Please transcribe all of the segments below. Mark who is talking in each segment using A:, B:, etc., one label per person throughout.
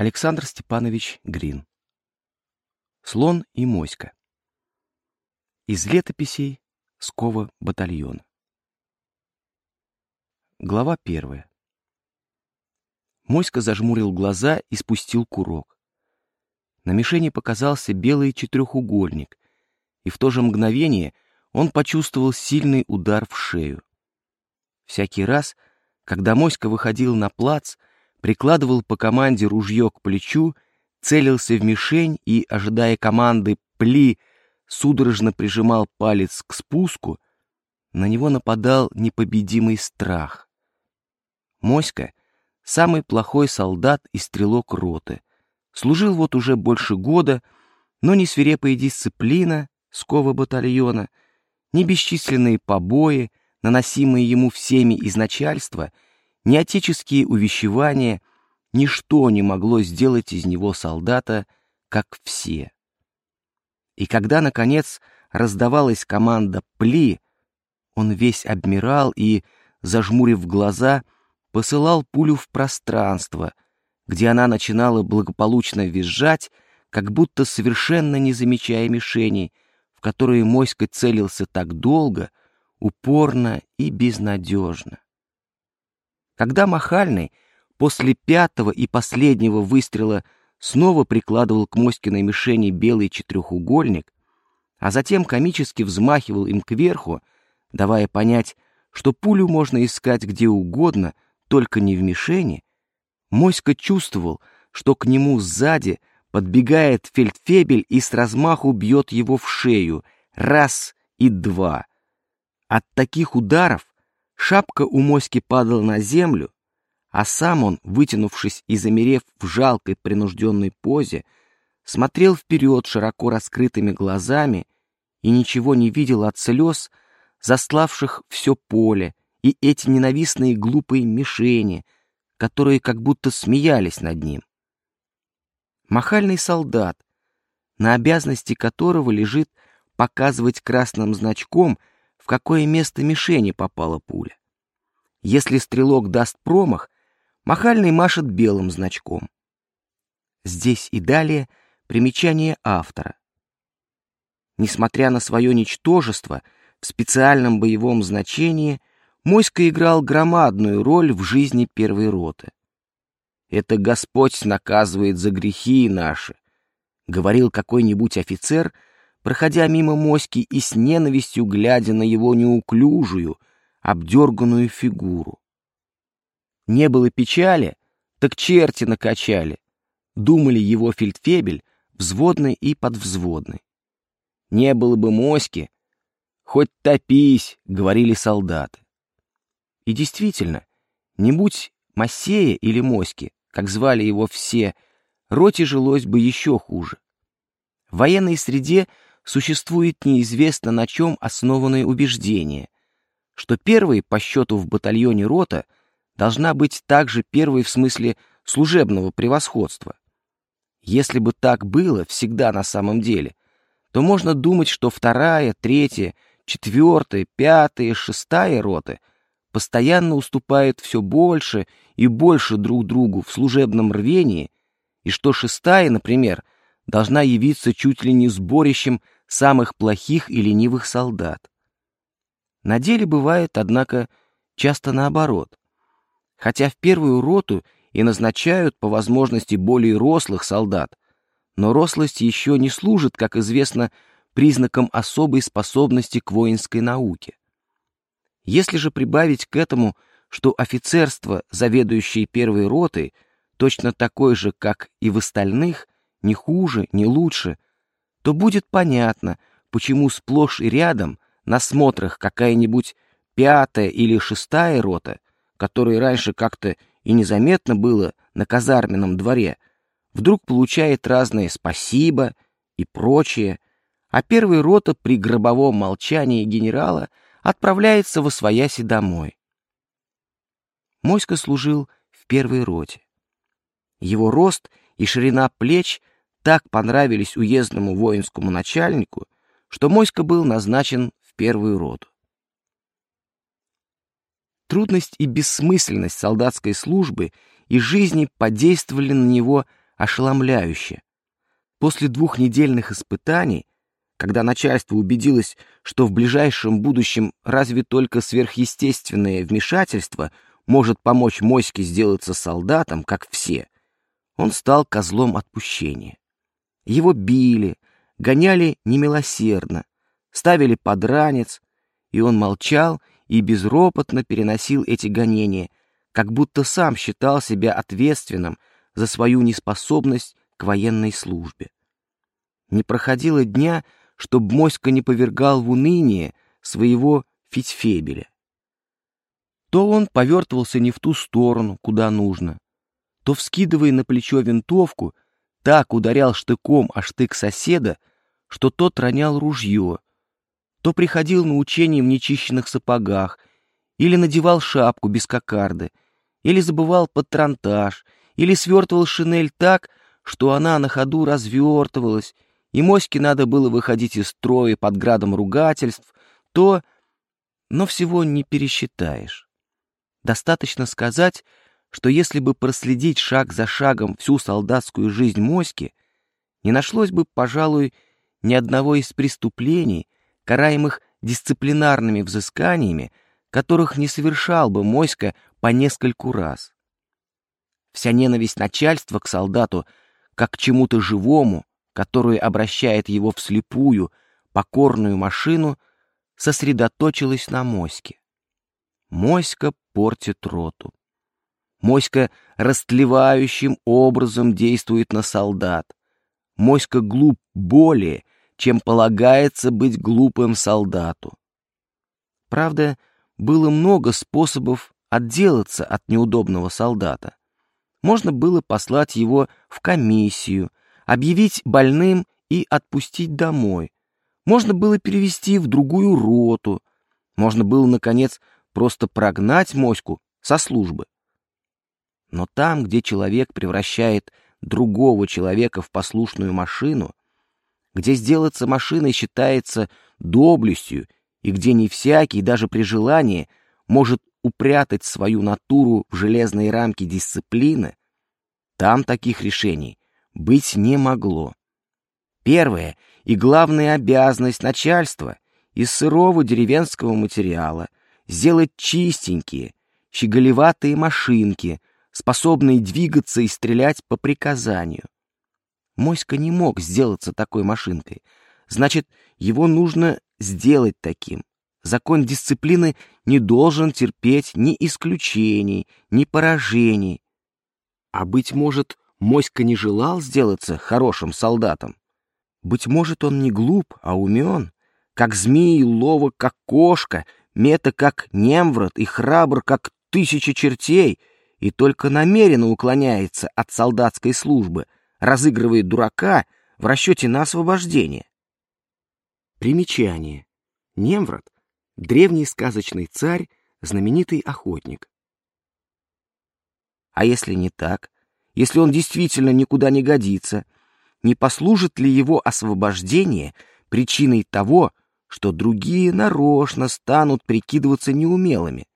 A: Александр Степанович Грин. Слон и моська. Из летописей Скова батальона. Глава первая. Моська зажмурил глаза и спустил курок. На мишени показался белый четырехугольник, и в то же мгновение он почувствовал сильный удар в шею. Всякий раз, когда Моська выходил на плац, прикладывал по команде ружье к плечу, целился в мишень и, ожидая команды «пли», судорожно прижимал палец к спуску, на него нападал непобедимый страх. Моська — самый плохой солдат и стрелок роты. Служил вот уже больше года, но ни свирепая дисциплина скова батальона, ни бесчисленные побои, наносимые ему всеми из начальства — ни отеческие увещевания, ничто не могло сделать из него солдата, как все. И когда, наконец, раздавалась команда «Пли», он весь обмирал и, зажмурив глаза, посылал пулю в пространство, где она начинала благополучно визжать, как будто совершенно не замечая мишеней, в которые Моська целился так долго, упорно и безнадежно. Когда Махальный после пятого и последнего выстрела снова прикладывал к Моськиной мишени белый четырехугольник, а затем комически взмахивал им кверху, давая понять, что пулю можно искать где угодно, только не в мишени, Моська чувствовал, что к нему сзади подбегает фельдфебель и с размаху бьет его в шею, раз и два. От таких ударов Шапка у моськи падала на землю, а сам он, вытянувшись и замерев в жалкой принужденной позе, смотрел вперед широко раскрытыми глазами и ничего не видел от слез, заславших все поле, и эти ненавистные глупые мишени, которые как будто смеялись над ним. Махальный солдат, на обязанности которого лежит показывать красным значком — в какое место мишени попала пуля. Если стрелок даст промах, махальный машет белым значком. Здесь и далее примечание автора. Несмотря на свое ничтожество, в специальном боевом значении Моська играл громадную роль в жизни первой роты. «Это Господь наказывает за грехи наши», — говорил какой-нибудь офицер — проходя мимо моськи и с ненавистью глядя на его неуклюжую, обдерганную фигуру. Не было печали, так черти накачали, думали его фельдфебель, взводный и подвзводный. Не было бы моськи, хоть топись, говорили солдаты. И действительно, не будь Массея или Моськи, как звали его все, роте жилось бы еще хуже. В военной среде существует неизвестно на чем основанное убеждение, что первой по счету в батальоне рота должна быть также первой в смысле служебного превосходства. Если бы так было всегда на самом деле, то можно думать, что вторая, третья, четвертая, пятая, шестая роты постоянно уступают все больше и больше друг другу в служебном рвении, и что шестая, например, должна явиться чуть ли не сборищем самых плохих и ленивых солдат. На деле бывает, однако, часто наоборот. Хотя в первую роту и назначают по возможности более рослых солдат, но рослость еще не служит, как известно, признаком особой способности к воинской науке. Если же прибавить к этому, что офицерство, заведующее первой ротой, точно такое же, как и в остальных, не хуже, не лучше, то будет понятно, почему сплошь и рядом на смотрах какая-нибудь пятая или шестая рота, которой раньше как-то и незаметно было на казарменном дворе, вдруг получает разные «спасибо» и прочее, а первая рота при гробовом молчании генерала отправляется в освояси домой. Моська служил в первой роте. Его рост и ширина плеч так понравились уездному воинскому начальнику, что Моська был назначен в первую роту. Трудность и бессмысленность солдатской службы и жизни подействовали на него ошеломляюще. После двухнедельных испытаний, когда начальство убедилось, что в ближайшем будущем разве только сверхъестественное вмешательство может помочь Моське сделаться солдатом, как все, он стал козлом отпущения. Его били, гоняли немилосердно, ставили под ранец, и он молчал и безропотно переносил эти гонения, как будто сам считал себя ответственным за свою неспособность к военной службе. Не проходило дня, чтобы Моська не повергал в уныние своего Фитьфебеля. То он повертывался не в ту сторону, куда нужно, то, вскидывая на плечо винтовку, так ударял штыком о штык соседа, что тот ронял ружье, то приходил на учение в нечищенных сапогах, или надевал шапку без кокарды, или забывал патронтаж, или свертывал шинель так, что она на ходу развертывалась, и моське надо было выходить из строя под градом ругательств, то... Но всего не пересчитаешь. Достаточно сказать, что если бы проследить шаг за шагом всю солдатскую жизнь моськи, не нашлось бы, пожалуй, ни одного из преступлений, караемых дисциплинарными взысканиями, которых не совершал бы Моська по нескольку раз. Вся ненависть начальства к солдату, как к чему-то живому, которое обращает его вслепую, покорную машину, сосредоточилась на Моське. Моська портит роту. Моська растлевающим образом действует на солдат. Моська глуп более, чем полагается быть глупым солдату. Правда, было много способов отделаться от неудобного солдата. Можно было послать его в комиссию, объявить больным и отпустить домой. Можно было перевести в другую роту. Можно было, наконец, просто прогнать моську со службы. Но там, где человек превращает другого человека в послушную машину, где сделаться машиной считается доблестью и где не всякий, даже при желании, может упрятать свою натуру в железные рамки дисциплины, там таких решений быть не могло. Первая и главная обязанность начальства из сырого деревенского материала сделать чистенькие, щеголеватые машинки, способные двигаться и стрелять по приказанию. Моська не мог сделаться такой машинкой. Значит, его нужно сделать таким. Закон дисциплины не должен терпеть ни исключений, ни поражений. А, быть может, Моська не желал сделаться хорошим солдатом? Быть может, он не глуп, а умен, как змей, ловок, как кошка, мета, как немврат и храбр, как тысяча чертей, и только намеренно уклоняется от солдатской службы — разыгрывает дурака в расчете на освобождение. Примечание. Немврат — древний сказочный царь, знаменитый охотник. А если не так, если он действительно никуда не годится, не послужит ли его освобождение причиной того, что другие нарочно станут прикидываться неумелыми?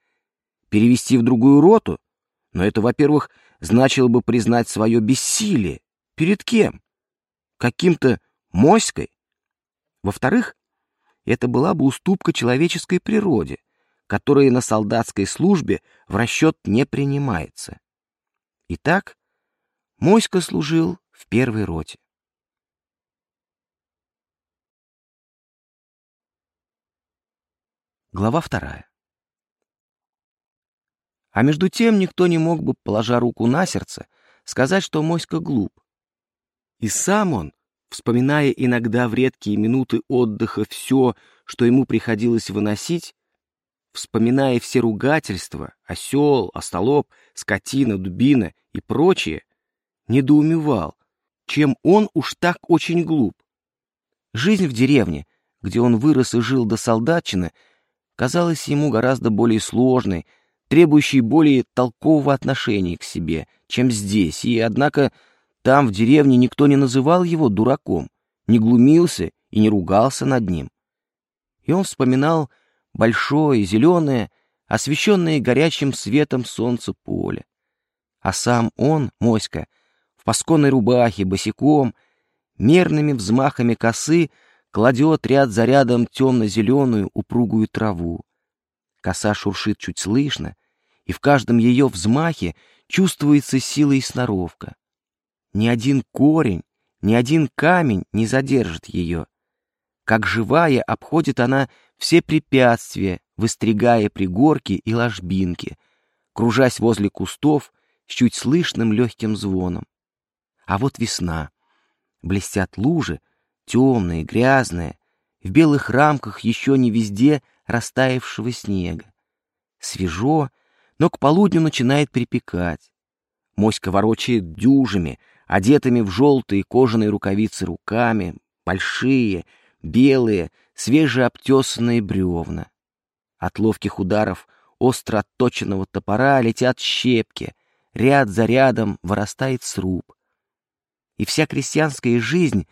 A: Перевести в другую роту? Но это, во-первых, значило бы признать свое бессилие, Перед кем? Каким-то моськой? Во-вторых, это была бы уступка человеческой природе, которая на солдатской службе в расчет не принимается. Итак, Моська служил в первой роте. Глава вторая. А между тем никто не мог бы, положа руку на сердце, сказать, что Моська глуп. И сам он, вспоминая иногда в редкие минуты отдыха все, что ему приходилось выносить, вспоминая все ругательства, осел, остолоп, скотина, дубина и прочее, недоумевал, чем он уж так очень глуп. Жизнь в деревне, где он вырос и жил до солдатчины, казалась ему гораздо более сложной, требующей более толкового отношения к себе, чем здесь, и, однако, там, в деревне, никто не называл его дураком, не глумился и не ругался над ним. И он вспоминал большое, зеленое, освещенное горячим светом солнца поле. А сам он, Моська, в пасконной рубахе, босиком, мерными взмахами косы кладет ряд за рядом темно-зеленую упругую траву. Коса шуршит чуть слышно, и в каждом ее взмахе чувствуется сила и сноровка. Ни один корень, ни один камень не задержит ее. Как живая обходит она все препятствия, выстригая пригорки и ложбинки, кружась возле кустов с чуть слышным легким звоном. А вот весна. Блестят лужи, темные, грязные, в белых рамках еще не везде растаявшего снега. Свежо, но к полудню начинает припекать. Моська ворочает дюжами, одетыми в желтые кожаные рукавицы руками, большие, белые, свежеобтесанные бревна. От ловких ударов остро отточенного топора летят щепки, ряд за рядом вырастает сруб. И вся крестьянская жизнь,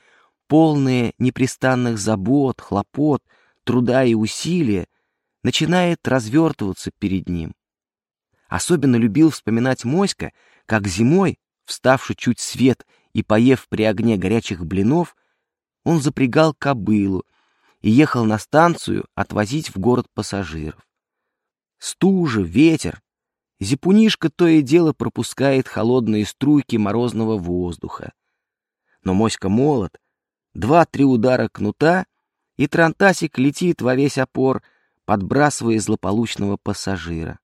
A: полная непрестанных забот, хлопот, труда и усилия, начинает развертываться перед ним. Особенно любил вспоминать Моська, как зимой, вставший чуть свет и поев при огне горячих блинов, он запрягал кобылу и ехал на станцию отвозить в город пассажиров. Стужа, ветер. Зипунишка то и дело пропускает холодные струйки морозного воздуха. Но моська молод, два-три удара кнута, и трантасик летит во весь опор, подбрасывая злополучного пассажира.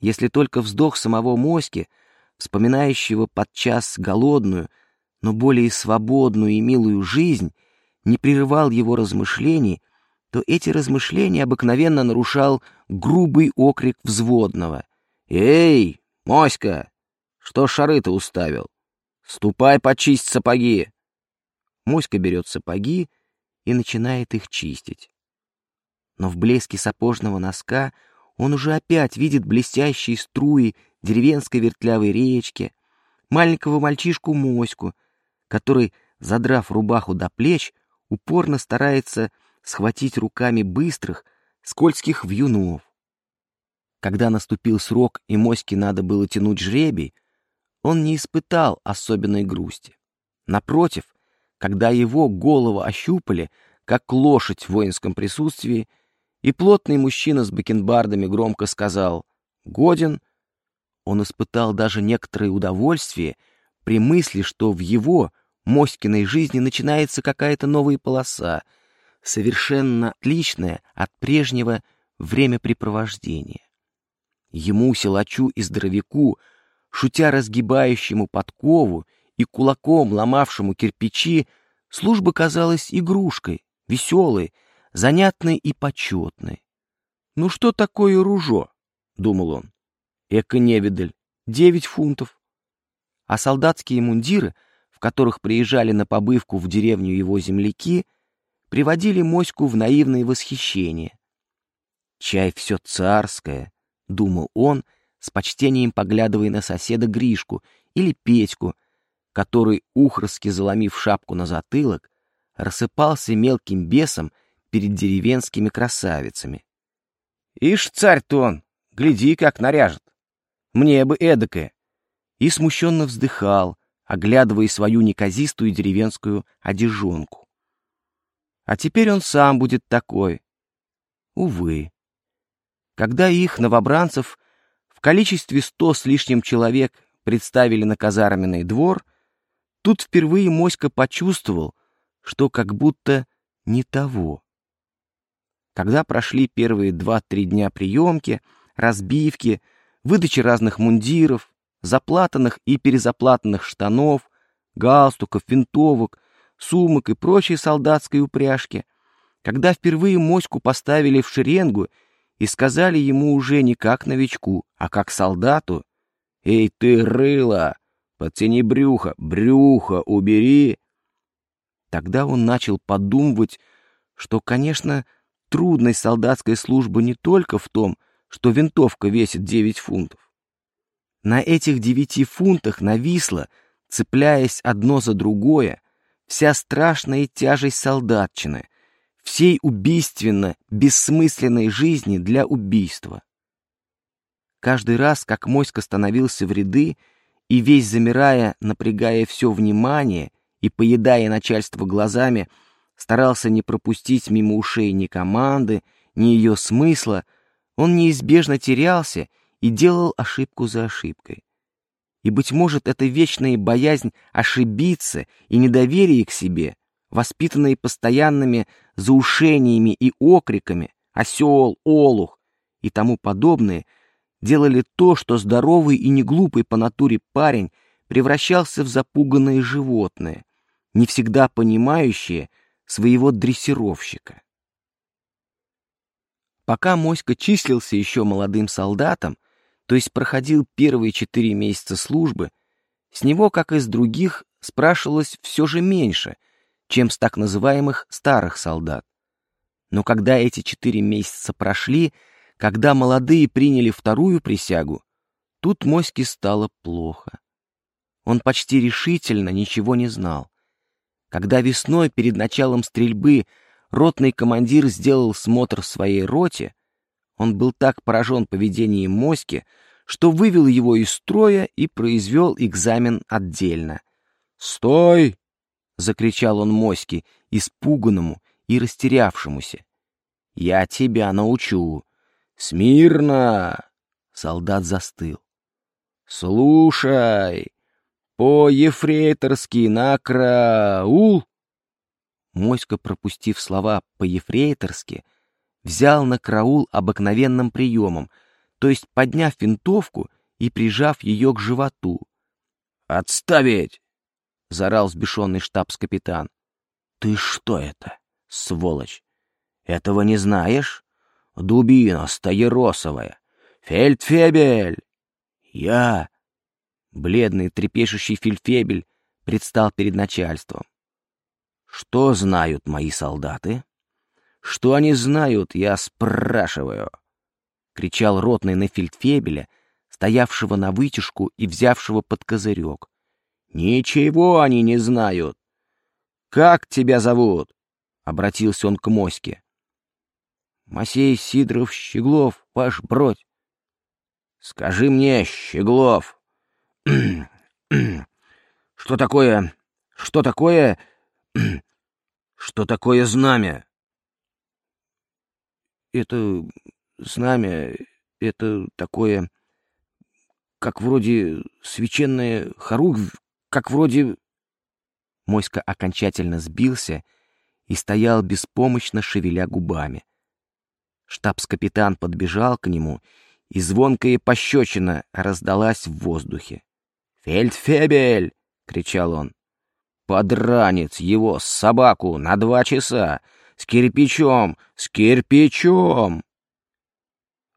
A: Если только вздох самого моськи, вспоминающего подчас голодную, но более свободную и милую жизнь, не прерывал его размышлений, то эти размышления обыкновенно нарушал грубый окрик взводного. «Эй, Моська, что шары-то уставил? Ступай почисть сапоги!» Моська берет сапоги и начинает их чистить. Но в блеске сапожного носка он уже опять видит блестящие струи деревенской вертлявой речки, маленького мальчишку Моську, который, задрав рубаху до плеч, упорно старается схватить руками быстрых, скользких вьюнов. Когда наступил срок и Моське надо было тянуть жребий, он не испытал особенной грусти. Напротив, когда его голову ощупали, как лошадь в воинском присутствии, и плотный мужчина с бакенбардами громко сказал «Годен», он испытал даже некоторое удовольствие при мысли, что в его, Моськиной жизни начинается какая-то новая полоса, совершенно отличная от прежнего времяпрепровождения. Ему, силачу и здоровяку, шутя разгибающему подкову и кулаком ломавшему кирпичи, служба казалась игрушкой, веселой, занятной и почетной. «Ну что такое ружо?» — думал он. «Эко-невидаль, девять фунтов». А солдатские мундиры — в которых приезжали на побывку в деревню его земляки, приводили моську в наивное восхищение. «Чай все царское», — думал он, с почтением поглядывая на соседа Гришку или Петьку, который, ухрски заломив шапку на затылок, рассыпался мелким бесом перед деревенскими красавицами. «Ишь, царь-то он, гляди, как наряжет! Мне бы эдакое!» И смущенно вздыхал, оглядывая свою неказистую деревенскую одежонку. А теперь он сам будет такой. Увы. Когда их, новобранцев, в количестве сто с лишним человек представили на казарменный двор, тут впервые Моська почувствовал, что как будто не того. Когда прошли первые два-три дня приемки, разбивки, выдачи разных мундиров, заплатанных и перезаплатанных штанов, галстуков, винтовок, сумок и прочей солдатской упряжки, когда впервые моську поставили в шеренгу и сказали ему уже не как новичку, а как солдату, «Эй ты, рыло, подтяни брюхо, брюхо убери!» Тогда он начал подумывать, что, конечно, трудность солдатской службы не только в том, что винтовка весит 9 фунтов, на этих девяти фунтах нависла, цепляясь одно за другое, вся страшная тяжесть солдатчины, всей убийственно бессмысленной жизни для убийства. Каждый раз, как Моська становился в ряды и весь замирая, напрягая все внимание и поедая начальство глазами, старался не пропустить мимо ушей ни команды, ни ее смысла, он неизбежно терялся и делал ошибку за ошибкой. И, быть может, эта вечная боязнь ошибиться и недоверие к себе, воспитанные постоянными заушениями и окриками «осел», «олух» и тому подобное, делали то, что здоровый и неглупый по натуре парень превращался в запуганное животное, не всегда понимающее своего дрессировщика. Пока Моська числился еще молодым солдатом, то есть проходил первые четыре месяца службы, с него, как и с других, спрашивалось все же меньше, чем с так называемых старых солдат. Но когда эти четыре месяца прошли, когда молодые приняли вторую присягу, тут Моське стало плохо. Он почти решительно ничего не знал. Когда весной перед началом стрельбы ротный командир сделал смотр в своей роте, он был так поражен поведением Моськи, что вывел его из строя и произвел экзамен отдельно. «Стой!» — закричал он Моське, испуганному и растерявшемуся. «Я тебя научу! Смирно!» Солдат застыл. «Слушай! По-ефрейторски на краул!» Моська, пропустив слова по-ефрейторски, взял на караул обыкновенным приемом, то есть подняв винтовку и прижав ее к животу. «Отставить!» — заорал взбешенный штабс-капитан. «Ты что это, сволочь? Этого не знаешь? Дубина стаеросовая! Фельдфебель!» «Я...» Бледный, трепещущий фельдфебель предстал перед начальством. Что знают мои солдаты? Что они знают, я спрашиваю. Кричал ротный на фельдфебеля, стоявшего на вытяжку и взявшего под козырек. Ничего они не знают. Как тебя зовут? Обратился он к Моське. Масей Сидоров Щеглов, ваш бродь. Скажи мне, Щеглов, что такое, что такое Что такое знамя? Это знамя, это такое, как вроде священная хоругвь, как вроде... Моська окончательно сбился и стоял беспомощно, шевеля губами. Штабс-капитан подбежал к нему, и звонкая пощечина раздалась в воздухе. «Фельдфебель!» — кричал он. Подранец его, собаку, на два часа. С кирпичом, с кирпичом.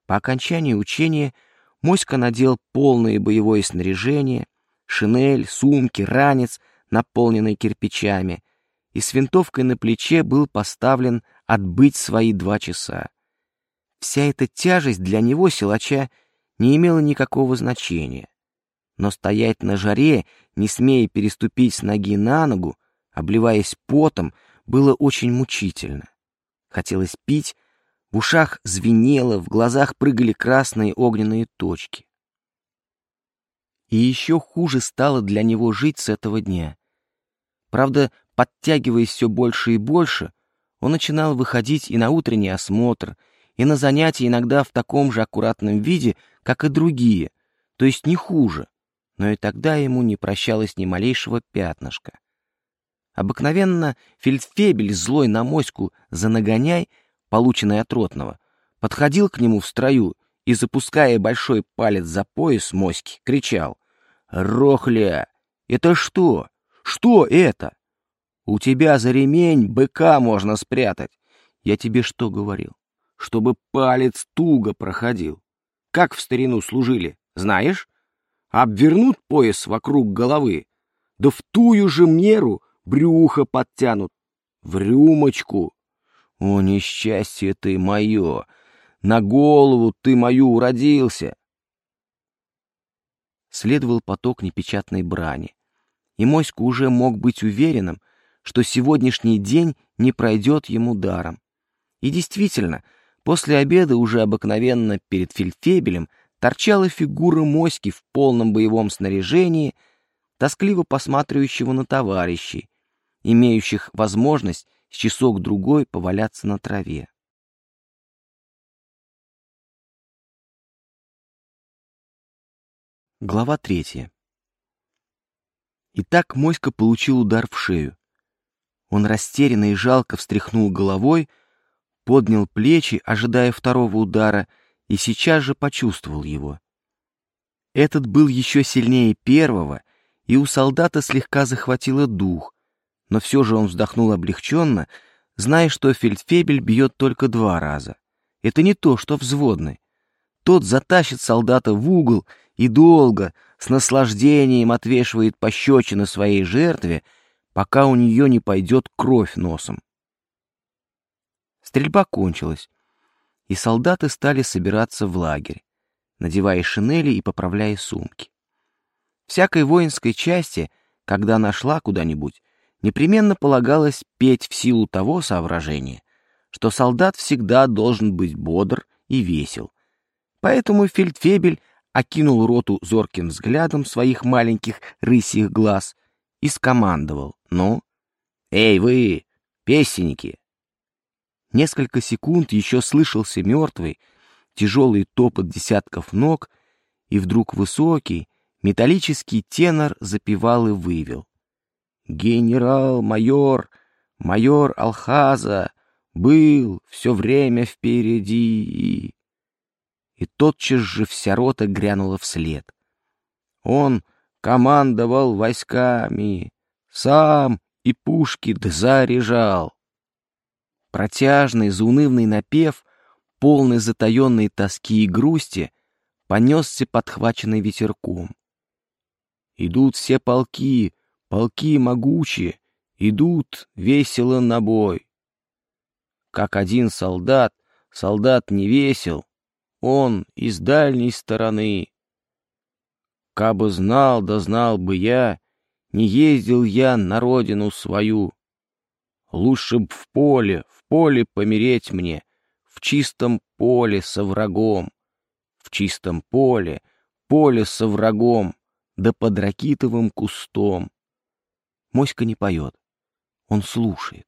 A: По окончании учения Моська надел полное боевое снаряжение, шинель, сумки, ранец, наполненный кирпичами, и с винтовкой на плече был поставлен отбыть свои два часа. Вся эта тяжесть для него, силача, не имела никакого значения но стоять на жаре, не смея переступить с ноги на ногу, обливаясь потом, было очень мучительно. Хотелось пить, в ушах звенело, в глазах прыгали красные огненные точки. И еще хуже стало для него жить с этого дня. Правда, подтягиваясь все больше и больше, он начинал выходить и на утренний осмотр, и на занятия иногда в таком же аккуратном виде, как и другие, то есть не хуже но и тогда ему не прощалось ни малейшего пятнышка. Обыкновенно фельдфебель, злой на моську за нагоняй, полученный от ротного, подходил к нему в строю и, запуская большой палец за пояс моськи, кричал «Рохля! Это что? Что это? У тебя за ремень быка можно спрятать. Я тебе что говорил? Чтобы палец туго проходил. Как в старину служили, знаешь? Обвернут пояс вокруг головы, да в тую же меру брюхо подтянут, в рюмочку. О, несчастье ты мое! На голову ты мою уродился! Следовал поток непечатной брани, и Моська уже мог быть уверенным, что сегодняшний день не пройдет ему даром. И действительно, после обеда уже обыкновенно перед фельдфебелем торчала фигура моськи в полном боевом снаряжении, тоскливо посматривающего на товарищей, имеющих возможность с часок-другой поваляться на траве. Глава третья. Итак, Моська получил удар в шею. Он растерянно и жалко встряхнул головой, поднял плечи, ожидая второго удара, и сейчас же почувствовал его. Этот был еще сильнее первого, и у солдата слегка захватило дух, но все же он вздохнул облегченно, зная, что фельдфебель бьет только два раза. Это не то, что взводный. Тот затащит солдата в угол и долго, с наслаждением отвешивает пощечины своей жертве, пока у нее не пойдет кровь носом. Стрельба кончилась, и солдаты стали собираться в лагерь, надевая шинели и поправляя сумки. Всякой воинской части, когда она шла куда-нибудь, непременно полагалось петь в силу того соображения, что солдат всегда должен быть бодр и весел. Поэтому фельдфебель окинул роту зорким взглядом своих маленьких рысьих глаз и скомандовал. «Ну? Эй, вы, песенники, Несколько секунд еще слышался мертвый, тяжелый топот десятков ног, и вдруг высокий, металлический тенор запевал и вывел. «Генерал-майор, майор Алхаза, был все время впереди!» И тотчас же вся рота грянула вслед. Он командовал войсками, сам и пушки заряжал. Протяжный, заунывный напев, полный затаенной тоски и грусти, понесся подхваченный ветерком. Идут все полки, полки могучие, идут весело на бой. Как один солдат, солдат не весел, он из дальней стороны. Кабы знал, да знал бы я, не ездил я на родину свою. Лучше б в поле, в поле помереть мне, в чистом поле со врагом, в чистом поле, поле со врагом, да под ракитовым кустом. Моська не поет, он слушает.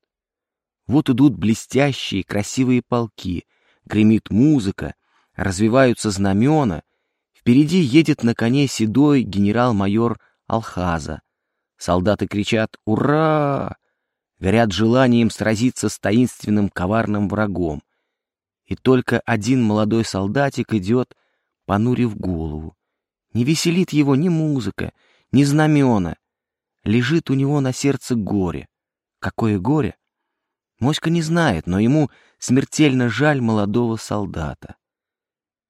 A: Вот идут блестящие, красивые полки, гремит музыка, развиваются знамена, впереди едет на коне седой генерал-майор Алхаза. Солдаты кричат «Ура!», горят желанием сразиться с таинственным коварным врагом. И только один молодой солдатик идет, понурив голову. Не веселит его ни музыка, ни знамена. Лежит у него на сердце горе. Какое горе? Моська не знает, но ему смертельно жаль молодого солдата.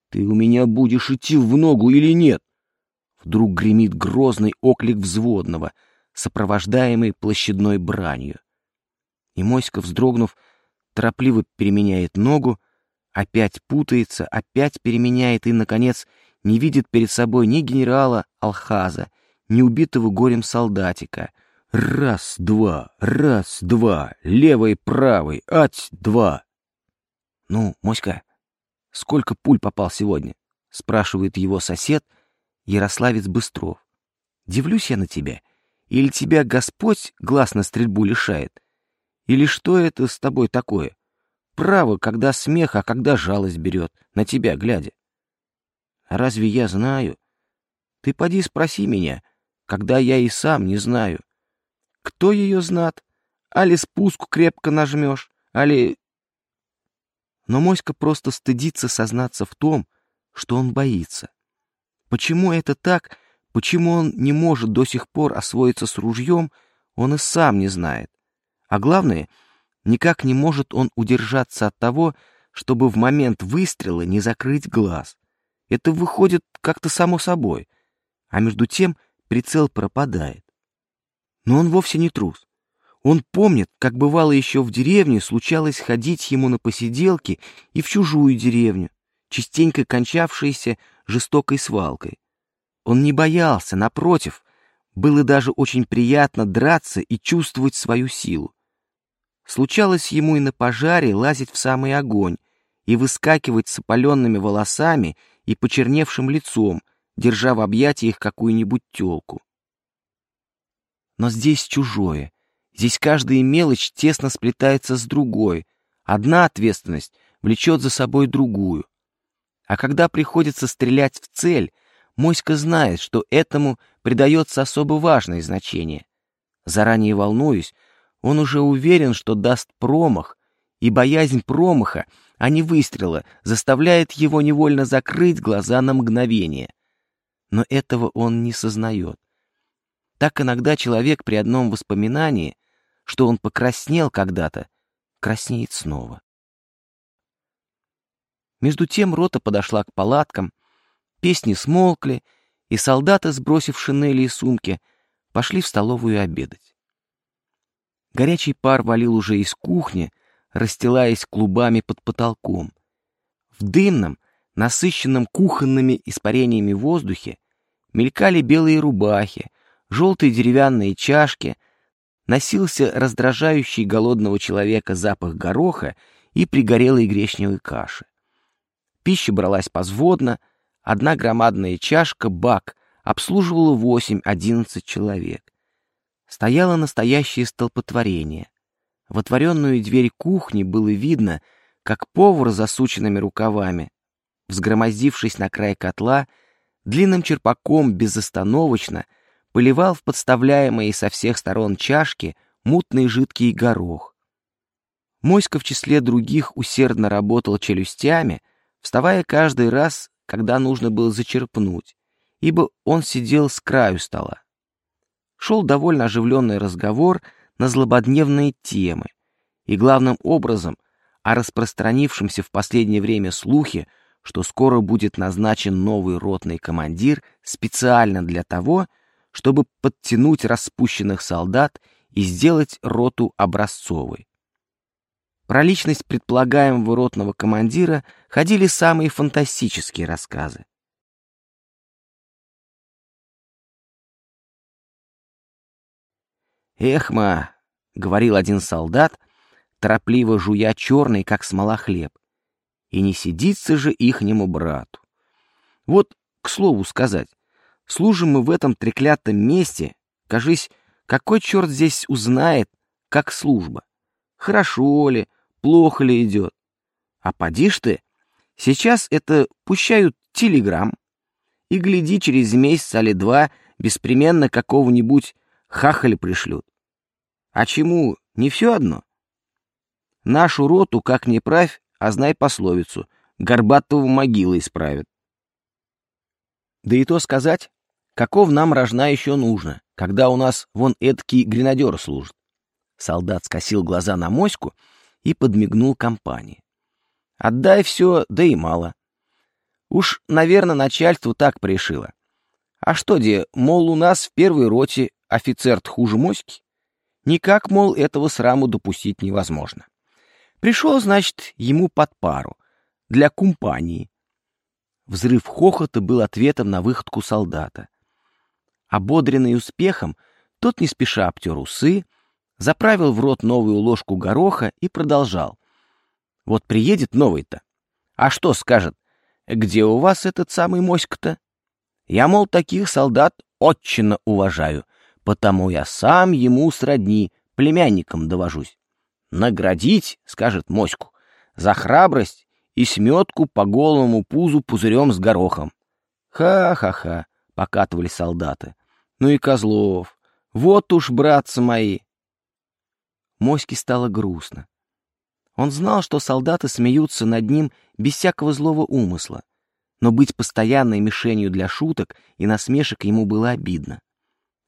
A: «Ты у меня будешь идти в ногу или нет?» Вдруг гремит грозный оклик взводного, сопровождаемый площадной бранью. И Моська, вздрогнув, торопливо переменяет ногу, опять путается, опять переменяет и, наконец, не видит перед собой ни генерала Алхаза, ни убитого горем солдатика. Раз, два, раз, два, левый, правый, ать, два. «Ну, Моська, сколько пуль попал сегодня?» — спрашивает его сосед, Ярославец Быстров. «Дивлюсь я на тебя. Или тебя Господь глаз на стрельбу лишает? Или что это с тобой такое? Право, когда смех, а когда жалость берет, на тебя глядя. Разве я знаю? Ты поди спроси меня, когда я и сам не знаю. Кто ее знат? Али спуску крепко нажмешь, али... Но Моська просто стыдится сознаться в том, что он боится. Почему это так, почему он не может до сих пор освоиться с ружьем, он и сам не знает. А главное, никак не может он удержаться от того, чтобы в момент выстрела не закрыть глаз. Это выходит как-то само собой, а между тем прицел пропадает. Но он вовсе не трус. Он помнит, как бывало еще в деревне, случалось ходить ему на посиделки и в чужую деревню, частенько кончавшейся жестокой свалкой. Он не боялся, напротив, было даже очень приятно драться и чувствовать свою силу. Случалось ему и на пожаре лазить в самый огонь и выскакивать с опаленными волосами и почерневшим лицом, держа в объятиях какую-нибудь тёлку. Но здесь чужое. Здесь каждая мелочь тесно сплетается с другой. Одна ответственность влечет за собой другую. А когда приходится стрелять в цель, Моська знает, что этому придается особо важное значение. Заранее волнуюсь, он уже уверен, что даст промах, и боязнь промаха, а не выстрела, заставляет его невольно закрыть глаза на мгновение. Но этого он не сознает. Так иногда человек при одном воспоминании, что он покраснел когда-то, краснеет снова. Между тем рота подошла к палаткам, песни смолкли, и солдаты, сбросив шинели и сумки, пошли в столовую обедать. Горячий пар валил уже из кухни, расстилаясь клубами под потолком. В дымном, насыщенном кухонными испарениями воздухе мелькали белые рубахи, желтые деревянные чашки, носился раздражающий голодного человека запах гороха и пригорелой гречневой каши. Пища бралась позводно, одна громадная чашка, бак, обслуживала 8-11 человек. Стояло настоящее столпотворение. В отворенную дверь кухни было видно, как повар с засученными рукавами, взгромоздившись на край котла, длинным черпаком безостановочно поливал в подставляемые со всех сторон чашки мутный жидкий горох. Моська в числе других усердно работал челюстями — вставая каждый раз, когда нужно было зачерпнуть, ибо он сидел с краю стола. Шел довольно оживленный разговор на злободневные темы, и главным образом о распространившемся в последнее время слухе, что скоро будет назначен новый ротный командир специально для того, чтобы подтянуть распущенных солдат и сделать роту образцовой. Про личность предполагаемого ротного командира ходили самые фантастические рассказы. «Эхма», — говорил один солдат, торопливо жуя черный, как смола хлеб, «и не сидится же ихнему брату. Вот, к слову сказать, служим мы в этом треклятом месте, кажись, какой черт здесь узнает, как служба? Хорошо ли, плохо ли идет. А поди ж ты, сейчас это пущают телеграмм, и гляди, через месяц или два беспременно какого-нибудь хахаля пришлют. А чему, не все одно? Нашу роту, как ни правь, а знай пословицу, горбатого могила исправят. Да и то сказать, каков нам рожна еще нужно, когда у нас вон эдакий гренадер служит. Солдат скосил глаза на моську и подмигнул компании. «Отдай все, да и мало. Уж, наверное, начальство так пришило. А что, де, мол, у нас в первой роте офицер хуже моськи? Никак, мол, этого сраму допустить невозможно. Пришел, значит, ему под пару, для компании. Взрыв хохота был ответом на выходку солдата. Ободренный успехом, тот не спеша обтер усы, заправил в рот новую ложку гороха и продолжал. Вот приедет новый-то. А что скажет? Где у вас этот самый моська-то? Я, мол, таких солдат отчинно уважаю, потому я сам ему сродни, племянником довожусь. Наградить, скажет моську, за храбрость и сметку по голому пузу пузырем с горохом. Ха-ха-ха, покатывали солдаты. Ну и Козлов, вот уж, братцы мои, Моське стало грустно. Он знал, что солдаты смеются над ним без всякого злого умысла, но быть постоянной мишенью для шуток и насмешек ему было обидно.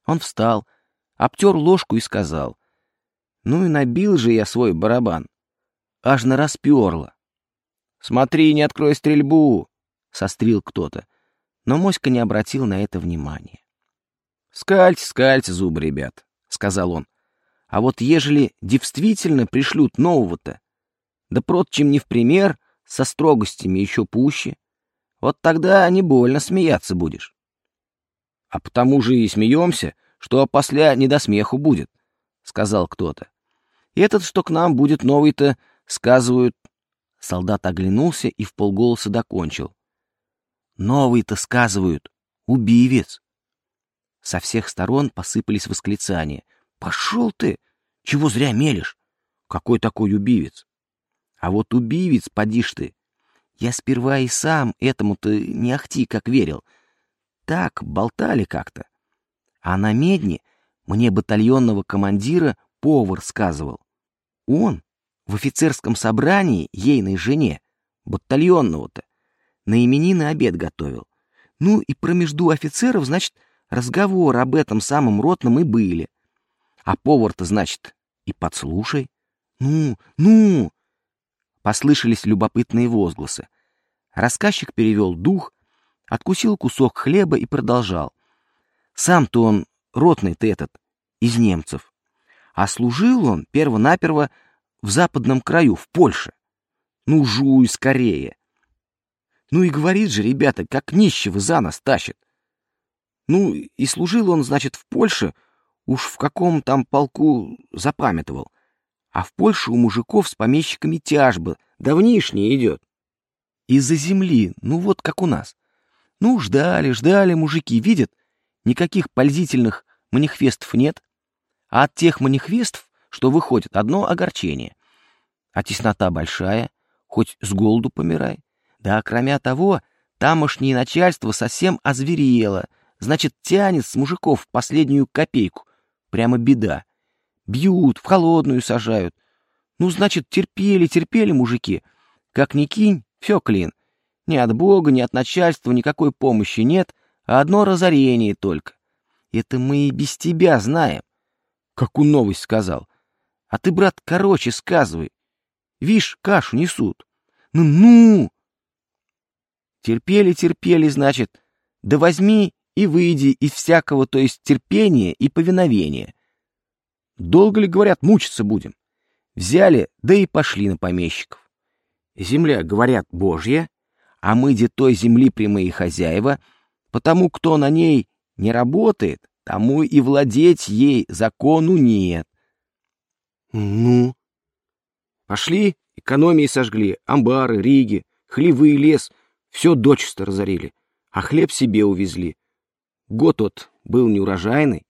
A: Он встал, обтер ложку и сказал, «Ну и набил же я свой барабан. Аж нарасперло. Смотри, не открой стрельбу!» — сострил кто-то, но Моська не обратил на это внимания. «Скальте, скальте зубы, ребят», — сказал он. А вот ежели действительно пришлют нового-то, да прочим не в пример, со строгостями еще пуще, вот тогда не больно смеяться будешь. А потому же и смеемся, что опосля не до смеху будет, — сказал кто-то. Этот, что к нам будет новый-то, сказывают... Солдат оглянулся и в полголоса докончил. Новый-то сказывают. Убивец. Со всех сторон посыпались восклицания. Пошел ты! Чего зря мелешь? Какой такой убивец? А вот убивец, поди ж ты. Я сперва и сам этому-то не ахти как верил. Так, болтали как-то. А на медне мне батальонного командира повар сказывал. Он в офицерском собрании ейной жене, батальонного-то, на именины обед готовил. Ну и про между офицеров, значит, разговор об этом самом ротном и были. А повар-то, значит, и подслушай. Ну, ну! Послышались любопытные возгласы. Рассказчик перевел дух, откусил кусок хлеба и продолжал. Сам-то он, ротный-то этот, из немцев. А служил он перво-наперво в западном краю, в Польше. Ну, жуй скорее. Ну и говорит же, ребята, как нищего за нас тащит. Ну, и служил он, значит, в Польше, уж в каком там полку запамятовал. А в Польше у мужиков с помещиками тяжба, давнишняя идет. Из-за земли, ну вот как у нас. Ну, ждали, ждали мужики, видят, никаких пользительных манихвестов нет, а от тех манихвестов, что выходит, одно огорчение. А теснота большая, хоть с голоду помирай. Да, кроме того, тамошнее начальство совсем озверело, значит, тянет с мужиков последнюю копейку. Прямо беда. Бьют, в холодную сажают. Ну, значит, терпели, терпели мужики. Как ни кинь, все клин. Ни от Бога, ни от начальства никакой помощи нет, а одно разорение только. Это мы и без тебя знаем. Как у новость сказал. А ты, брат, короче сказывай. Вишь, кашу несут. Ну-ну! Терпели, терпели, значит. Да возьми и выйди из всякого, то есть терпения и повиновения. Долго ли, говорят, мучиться будем? Взяли, да и пошли на помещиков. Земля, говорят, Божья, а мы де той земли прямые хозяева, потому кто на ней не работает, тому и владеть ей закону нет. Ну? Пошли, экономии сожгли, амбары, риги, хлевы, лес, все дочисто разорили, а хлеб себе увезли. Год тот был неурожайный.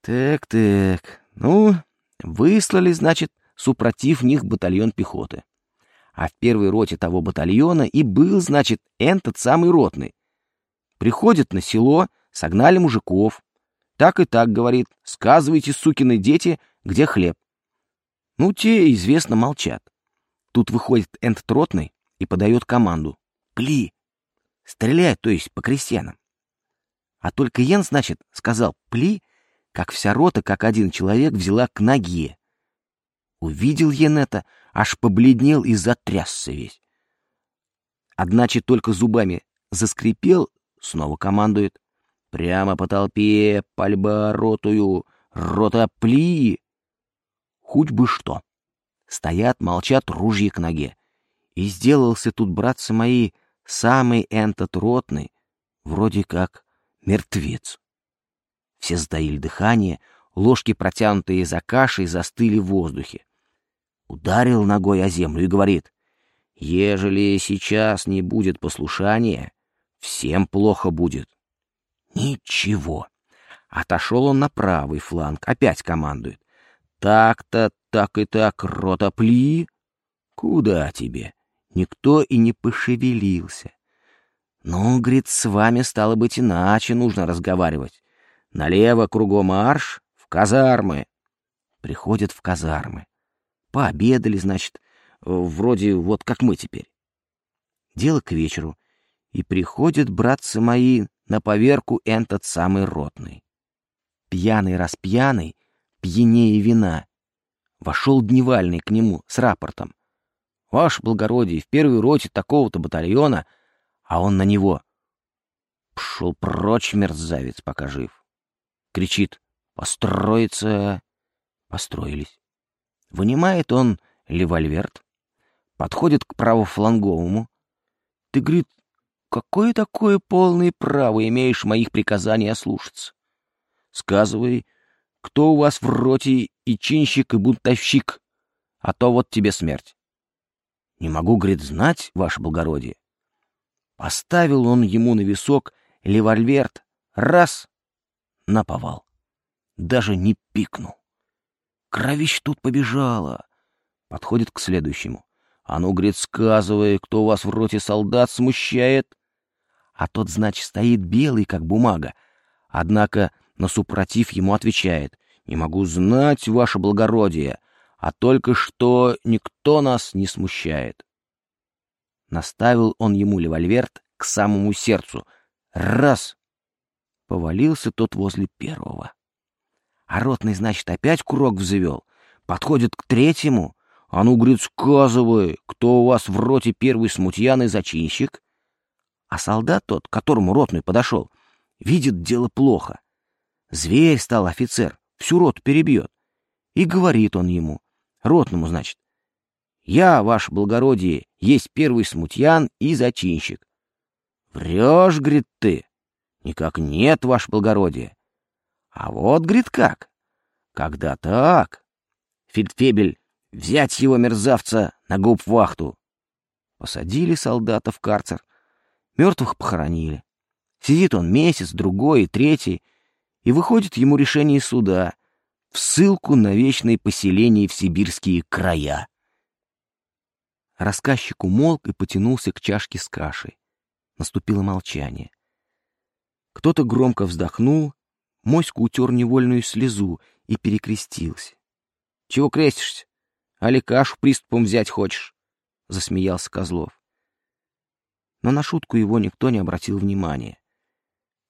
A: Так-так, ну, выслали, значит, супротив них батальон пехоты а в первой роте того батальона и был, значит, этот самый ротный. Приходят на село, согнали мужиков. Так и так, говорит, сказывайте, сукины дети, где хлеб. Ну, те, известно, молчат. Тут выходит этот ротный и подает команду. Пли! Стреляй, то есть по крестьянам. А только Йен, значит, сказал «пли», как вся рота, как один человек, взяла к ноге. Увидел Йен это, аж побледнел и затрясся весь. Одначе только зубами заскрипел, снова командует. Прямо по толпе, пальба ротую, рота. Хоть бы что. Стоят, молчат, ружья к ноге. И сделался тут, братцы мои, самый энтот ротный, вроде как мертвец. Все сдаили дыхание, ложки, протянутые за кашей, застыли в воздухе ударил ногой о землю и говорит, «Ежели сейчас не будет послушания, всем плохо будет». Ничего. Отошел он на правый фланг, опять командует. «Так-то, так и так, ротопли!» «Куда тебе?» Никто и не пошевелился. «Ну, — говорит, — с вами, стало быть, иначе нужно разговаривать. Налево кругом марш, в казармы». Приходят в казармы. Пообедали, значит, вроде вот как мы теперь. Дело к вечеру, и приходят братцы мои на поверку этот самый ротный. Пьяный распьяный, пьянее вина. Вошел дневальный к нему с рапортом. Ваше благородие, в первой роте такого-то батальона, а он на него. Пшел прочь, мерзавец, пока жив. Кричит, построиться. Построились. Вынимает он револьверт, подходит к правофланговому. Ты, говорит, какое такое полное право имеешь моих приказаний ослушаться? Сказывай, кто у вас в роте и чинщик, и бунтовщик, а то вот тебе смерть. Не могу, говорит, знать, ваше благородие. Поставил он ему на висок револьверт, раз — наповал. Даже не пикнул. Кровищ тут побежала. Подходит к следующему. А ну, говорит, сказывай, кто у вас в роте солдат смущает? А тот, значит, стоит белый, как бумага. Однако на супротив ему отвечает. Не могу знать, ваше благородие, а только что никто нас не смущает. Наставил он ему револьверт к самому сердцу. Раз! Повалился тот возле первого. А ротный, значит, опять курок взвел. Подходит к третьему. А ну, говорит, сказывай, кто у вас в роте первый смутьян и зачинщик? А солдат тот, к которому ротный подошел, видит дело плохо. Зверь стал офицер, всю роту перебьет. И говорит он ему, ротному, значит, «Я, ваше благородие, есть первый смутьян и зачинщик». «Врешь, — говорит, — ты». «Никак нет, ваше благородие». «А вот, — говорит, — как». «Когда так?» Фельдфебель взять его, мерзавца, на губ вахту. Посадили солдата в карцер, мертвых похоронили. Сидит он месяц, другой и третий, и выходит ему решение суда в ссылку на вечное поселение в сибирские края. Рассказчик умолк и потянулся к чашке с кашей. Наступило молчание. Кто-то громко вздохнул, моську утер невольную слезу и перекрестился. — Чего крестишься? Али кашу приступом взять хочешь? — засмеялся Козлов. Но на шутку его никто не обратил внимания.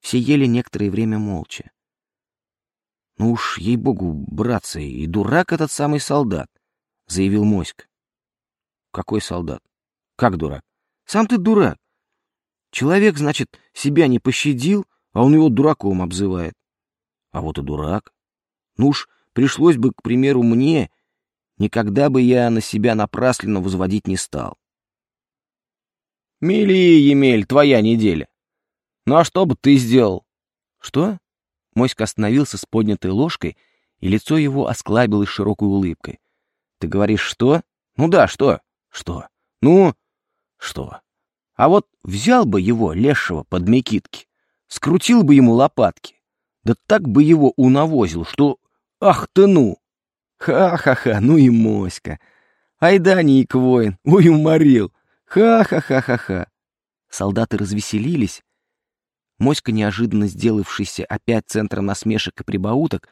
A: Все ели некоторое время молча. «Ну уж, ей-богу, братцы, и дурак этот самый солдат», — заявил Моська. «Какой солдат? Как дурак? Сам ты дурак. Человек, значит, себя не пощадил, а он его дураком обзывает. А вот и дурак. Ну уж, пришлось бы, к примеру, мне, никогда бы я на себя напрасленно возводить не стал. «Мили, Емель, твоя неделя. Ну а что бы ты сделал?» «Что?» Моська остановился с поднятой ложкой, и лицо его осклабилось широкой улыбкой. «Ты говоришь, что?» «Ну да, что?» «Что?» «Ну?» «Что?» «А вот взял бы его, лешего, под мекитки, скрутил бы ему лопатки, да так бы его унавозил, что... Ах ты ну!» «Ха-ха-ха, ну и моська! Айда, Ник воин, ой, уморил! Ха-ха-ха-ха-ха!» Солдаты развеселились, Моська, неожиданно сделавшийся опять центром насмешек и прибауток,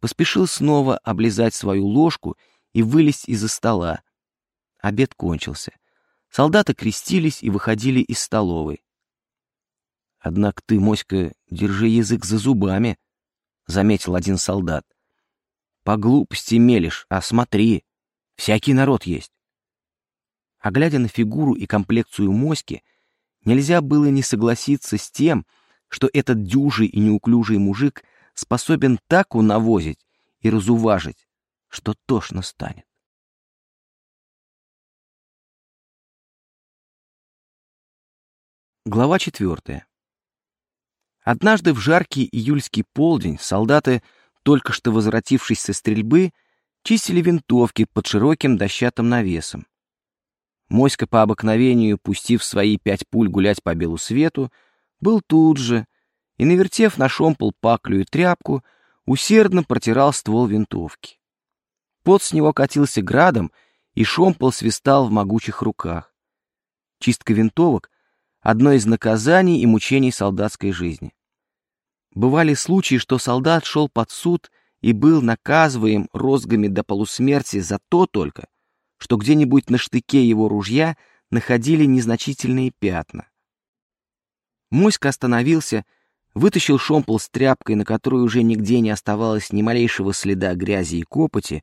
A: поспешил снова облизать свою ложку и вылезть из-за стола. Обед кончился. Солдаты крестились и выходили из столовой. «Однако ты, Моська, держи язык за зубами», — заметил один солдат. «По глупости мелешь, а смотри, всякий народ есть». А глядя на фигуру и комплекцию Моськи, нельзя было не согласиться с тем, что этот дюжий и неуклюжий мужик способен так унавозить и разуважить, что тошно станет. Глава четвертая. Однажды в жаркий июльский полдень солдаты, только что возвратившись со стрельбы, чистили винтовки под широким дощатым навесом. Моська по обыкновению, пустив свои пять пуль гулять по белу свету, был тут же и, навертев на шомпол паклю и тряпку, усердно протирал ствол винтовки. Пот с него катился градом, и шомпол свистал в могучих руках. Чистка винтовок — одно из наказаний и мучений солдатской жизни. Бывали случаи, что солдат шел под суд и был наказываем розгами до полусмерти за то только, что где-нибудь на штыке его ружья находили незначительные пятна. Моська остановился, вытащил шомпол с тряпкой, на которой уже нигде не оставалось ни малейшего следа грязи и копоти,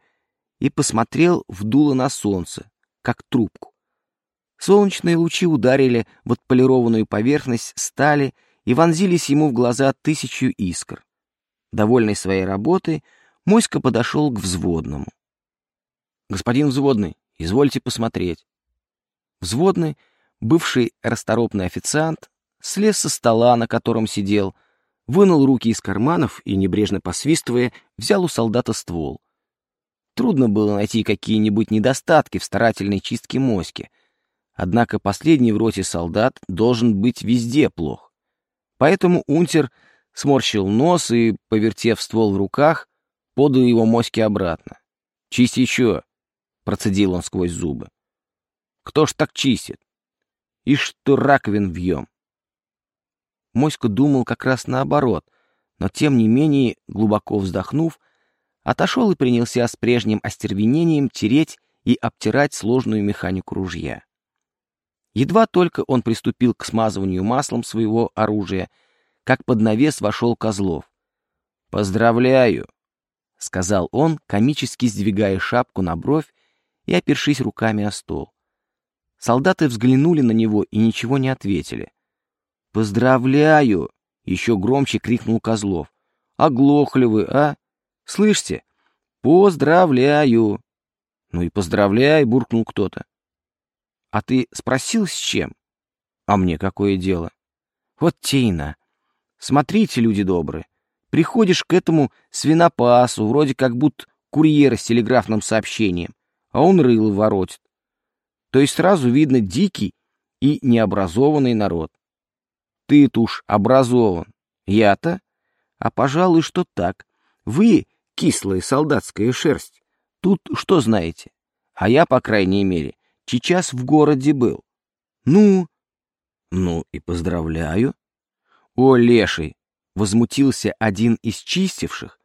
A: и посмотрел в дуло на солнце, как трубку. Солнечные лучи ударили в отполированную поверхность стали и вонзились ему в глаза тысячу искр. Довольный своей работой, Моська подошел к взводному. «Господин взводный, извольте посмотреть». Взводный, бывший расторопный официант, слез со стола, на котором сидел, вынул руки из карманов и, небрежно посвистывая, взял у солдата ствол. Трудно было найти какие-нибудь недостатки в старательной чистке моськи. Однако последний в роте солдат должен быть везде плох. Поэтому унтер сморщил нос и, повертев ствол в руках, подал его моське обратно. «Чисть еще!» — процедил он сквозь зубы. «Кто ж так чистит? И что раковин вьем!» Моська думал как раз наоборот, но тем не менее, глубоко вздохнув, отошел и принялся с прежним остервенением тереть и обтирать сложную механику ружья. Едва только он приступил к смазыванию маслом своего оружия, как под навес вошел Козлов. «Поздравляю!» — сказал он, комически сдвигая шапку на бровь и опершись руками о стол. Солдаты взглянули на него и ничего не ответили. «Поздравляю!» — еще громче крикнул Козлов. «Оглохли вы, а? Слышите? Поздравляю!» «Ну и поздравляй!» — буркнул кто-то. «А ты спросил, с чем?» «А мне какое дело?» «Вот тейна! Смотрите, люди добрые, приходишь к этому свинопасу, вроде как будто курьера с телеграфным сообщением, а он рыло воротит. То есть сразу видно дикий и необразованный народ. Ты-то уж образован, я-то? А пожалуй, что так. Вы, кислая солдатская шерсть, тут что знаете? А я, по крайней мере, сейчас в городе был. Ну? Ну и поздравляю. «О, леший!» — возмутился один из чистивших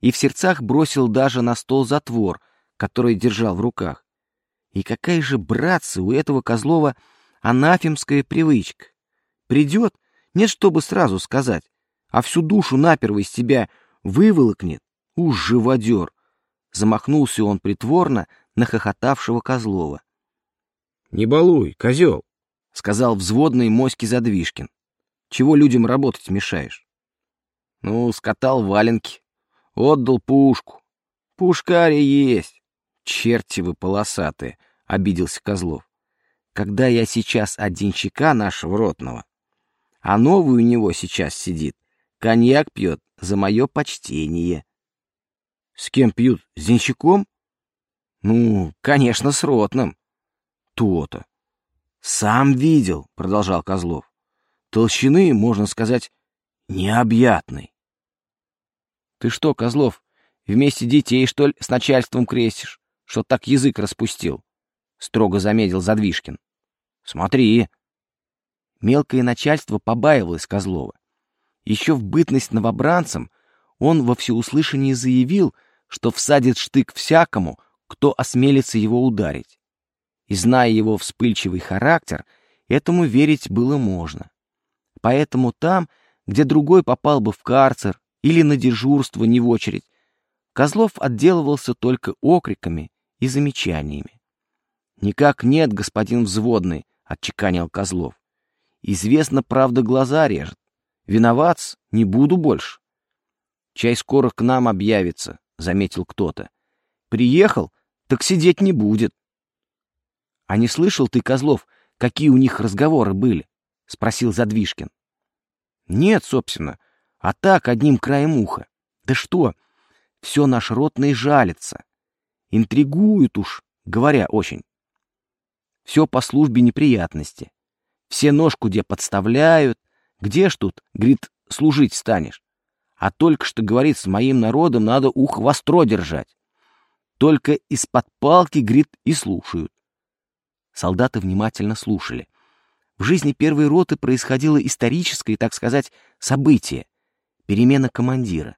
A: и в сердцах бросил даже на стол затвор, который держал в руках. И какая же, братцы, у этого Козлова анафемская привычка. Придет, не чтобы сразу сказать, а всю душу наперво из тебя выволокнет. Уж живодер! Замахнулся он притворно на хохотавшего Козлова. — Не балуй, козел! — сказал взводный моськи Задвижкин. Чего людям работать мешаешь? Ну, скатал валенки, отдал пушку. Пушкари есть. Черти вы полосатые, обиделся Козлов. Когда я сейчас один щека нашего ротного, а новый у него сейчас сидит, коньяк пьет за мое почтение. С кем пьют? С денщиком? Ну, конечно, с ротным. То-то. Сам видел, продолжал Козлов толщины, можно сказать, необъятной. Ты что, Козлов, вместе детей, что ли, с начальством крестишь, что так язык распустил? Строго заметил Задвижкин. Смотри. Мелкое начальство побаивалось Козлова. Еще в бытность новобранцем он во всеуслышание заявил, что всадит штык всякому, кто осмелится его ударить. И зная его вспыльчивый характер, этому верить было можно. Поэтому там, где другой попал бы в карцер или на дежурство не в очередь, Козлов отделывался только окриками и замечаниями. «Никак нет, господин взводный», — отчеканил Козлов. «Известно, правда, глаза режет. Виноват, не буду больше». «Чай скоро к нам объявится», — заметил кто-то. «Приехал, так сидеть не будет». «А не слышал ты, Козлов, какие у них разговоры были?» — спросил Задвижкин. «Нет, собственно, а так, одним краем уха. Да что, все наш ротный жалится. Интригуют уж, говоря очень. Все по службе неприятности. Все ножку где подставляют. Где ж тут, говорит, служить станешь? А только что, говорит, с моим народом надо ухо востро держать. Только из-под палки, говорит, и слушают. Солдаты внимательно слушали. В жизни первой роты происходило историческое, так сказать, событие — перемена командира.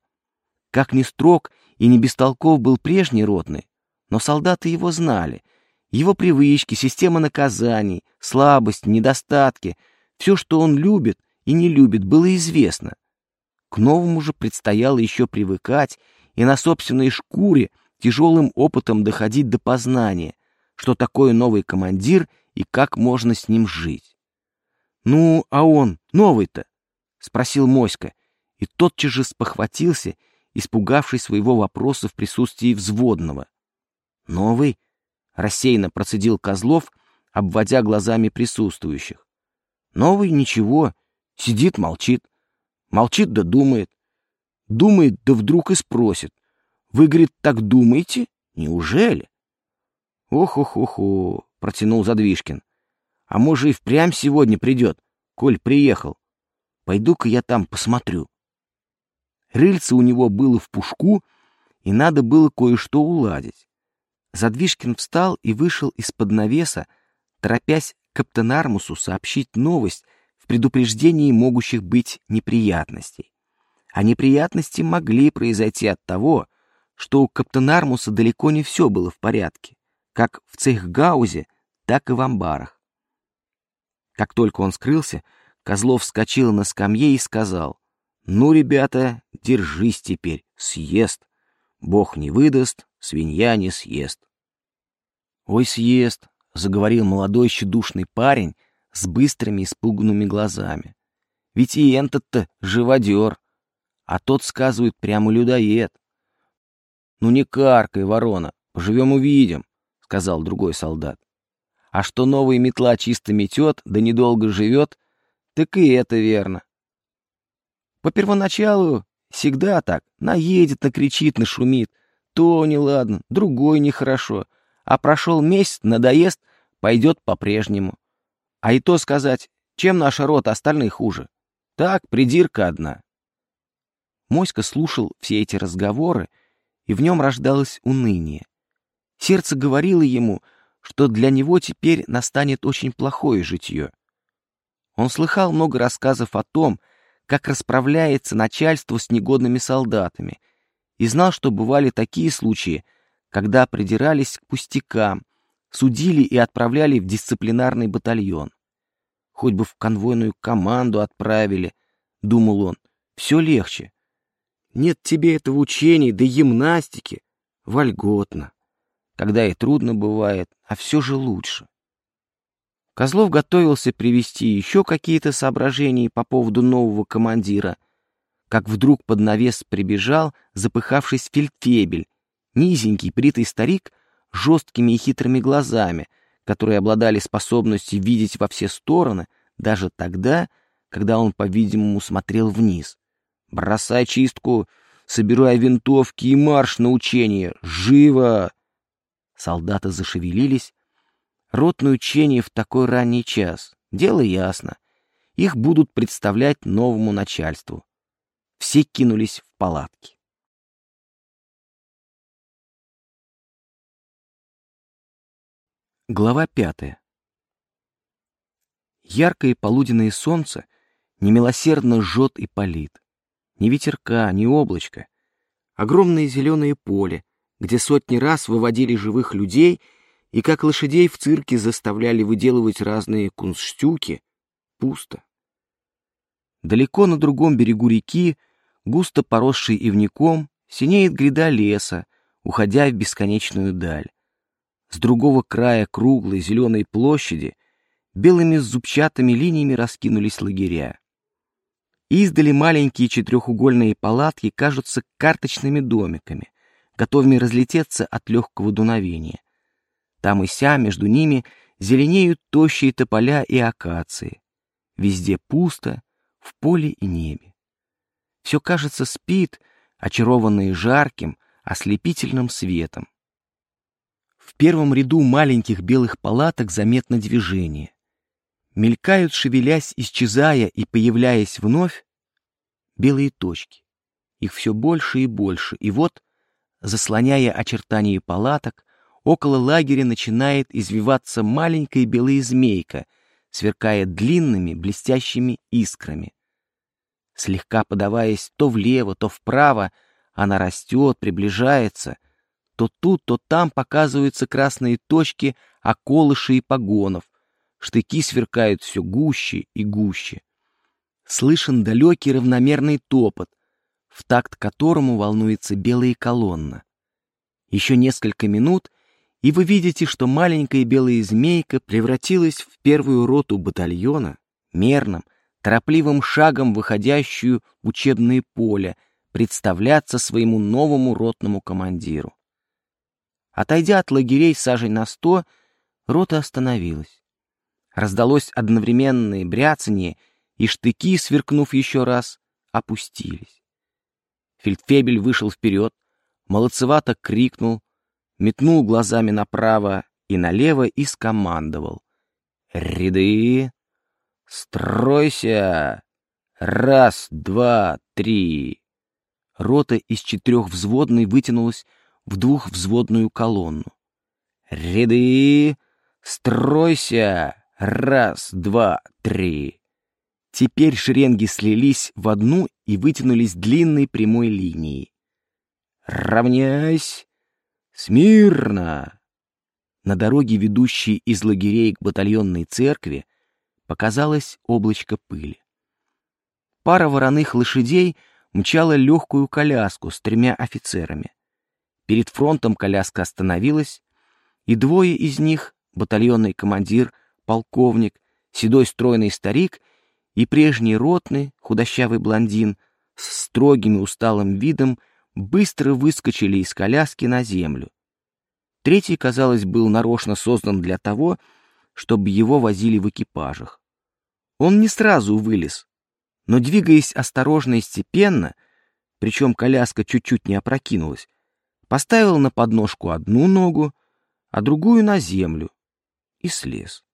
A: Как ни строг и не бестолков был прежний ротный, но солдаты его знали. Его привычки, система наказаний, слабость, недостатки — все, что он любит и не любит, было известно. К новому же предстояло еще привыкать и на собственной шкуре тяжелым опытом доходить до познания, что такое новый командир и как можно с ним жить. «Ну, а он, новый-то?» — спросил Моська, и тотчас же спохватился, испугавшись своего вопроса в присутствии взводного. «Новый?» — рассеянно процедил Козлов, обводя глазами присутствующих. «Новый ничего, сидит, молчит. Молчит да думает. Думает да вдруг и спросит. Вы, говорит, так думаете? Неужели?» «Ох-ох-ох-ох», — протянул Задвижкин. А может, и впрямь сегодня придет, коль приехал. Пойду-ка я там посмотрю. Рыльце у него было в пушку, и надо было кое-что уладить. Задвижкин встал и вышел из-под навеса, торопясь Каптенармусу сообщить новость в предупреждении могущих быть неприятностей. А неприятности могли произойти от того, что у Каптенармуса далеко не все было в порядке, как в цехгаузе, так и в амбарах. Как только он скрылся, Козлов вскочил на скамье и сказал, «Ну, ребята, держись теперь, съест. Бог не выдаст, свинья не съест». «Ой, съест», — заговорил молодой щедушный парень с быстрыми испуганными глазами. «Ведь и этот-то живодер, а тот, сказывает, прямо людоед». «Ну не каркай, ворона, поживем увидим», — сказал другой солдат. «А что новая метла чисто метет, да недолго живет, так и это верно». По первоначалу всегда так, наедет, накричит, нашумит, то неладно, другой нехорошо, а прошел месяц, надоест, пойдет по-прежнему. А и то сказать, чем наша рота остальных хуже? Так, придирка одна. Моська слушал все эти разговоры, и в нем рождалось уныние. Сердце говорило ему, что для него теперь настанет очень плохое житье. Он слыхал много рассказов о том, как расправляется начальство с негодными солдатами, и знал, что бывали такие случаи, когда придирались к пустякам, судили и отправляли в дисциплинарный батальон. Хоть бы в конвойную команду отправили, думал он, все легче. Нет тебе этого учения, да гимнастики. Вольготно. Когда и трудно бывает, а все же лучше. Козлов готовился привести еще какие-то соображения по поводу нового командира, как вдруг под навес прибежал запыхавшись фельдфебель Низенький, бритый старик жесткими и хитрыми глазами, которые обладали способностью видеть во все стороны, даже тогда, когда он, по-видимому, смотрел вниз. «Бросай чистку, собирай винтовки и марш на учение! Живо!» Солдаты зашевелились. Ротное учение в такой ранний час. Дело ясно. Их будут представлять новому начальству. Все кинулись в палатки. Глава пятая. Яркое полуденное солнце немилосердно жжет и палит. Ни ветерка, ни облачка. Огромное зеленое поле, где сотни раз выводили живых людей и как лошадей в цирке заставляли выделывать разные кунстштюки, пусто. Далеко на другом берегу реки, густо поросший ивняком, синеет гряда леса, уходя в бесконечную даль. С другого края круглой зеленой площади белыми зубчатыми линиями раскинулись лагеря. Издали маленькие четырехугольные палатки кажутся карточными домиками, готовыми разлететься от легкого дуновения. Там и ся между ними зеленеют тощие тополя и акации. Везде пусто, в поле и небе. Все, кажется, спит, очарованное жарким, ослепительным светом. В первом ряду маленьких белых палаток заметно движение. Мелькают, шевелясь, исчезая и появляясь вновь, белые точки. Их все больше и больше, и вот, заслоняя очертания палаток, около лагеря начинает извиваться маленькая белая змейка, сверкая длинными блестящими искрами. Слегка подаваясь то влево, то вправо, она растет, приближается, то тут, то там показываются красные точки околышей и погонов. Штыки сверкают все гуще и гуще. Слышен далекий равномерный топот, в такт которому волнуется белая колонна. Еще несколько минут, и вы видите, что маленькая белая змейка превратилась в первую роту батальона, мерным, торопливым шагом выходящую в учебное поле, представляться своему новому ротному командиру. Отойдя от лагерей сажей на сто, рота остановилась. Раздалось одновременное бряцание, и штыки, сверкнув еще раз, опустились. Фельдфебель вышел вперед, молодцевато крикнул, метнул глазами направо и налево и скомандовал. Ряды. Стройся. Раз, два, три. Рота из четырехвзводной вытянулась в двухвзводную колонну. Ряды. Стройся. Раз, два, три. Теперь шеренги слились в одну и вытянулись длинной прямой линией. «Равняйсь! Смирно!» На дороге, ведущей из лагерей к батальонной церкви, показалось облачко пыли. Пара вороных лошадей мчала легкую коляску с тремя офицерами. Перед фронтом коляска остановилась, и двое из них, батальонный командир, полковник, седой стройный старик и прежний ротный, худощавый блондин, с строгим и усталым видом, быстро выскочили из коляски на землю. Третий, казалось, был нарочно создан для того, чтобы его возили в экипажах. Он не сразу вылез, но, двигаясь осторожно и степенно, причем коляска чуть-чуть не опрокинулась, поставил на подножку одну ногу, а другую на землю и слез.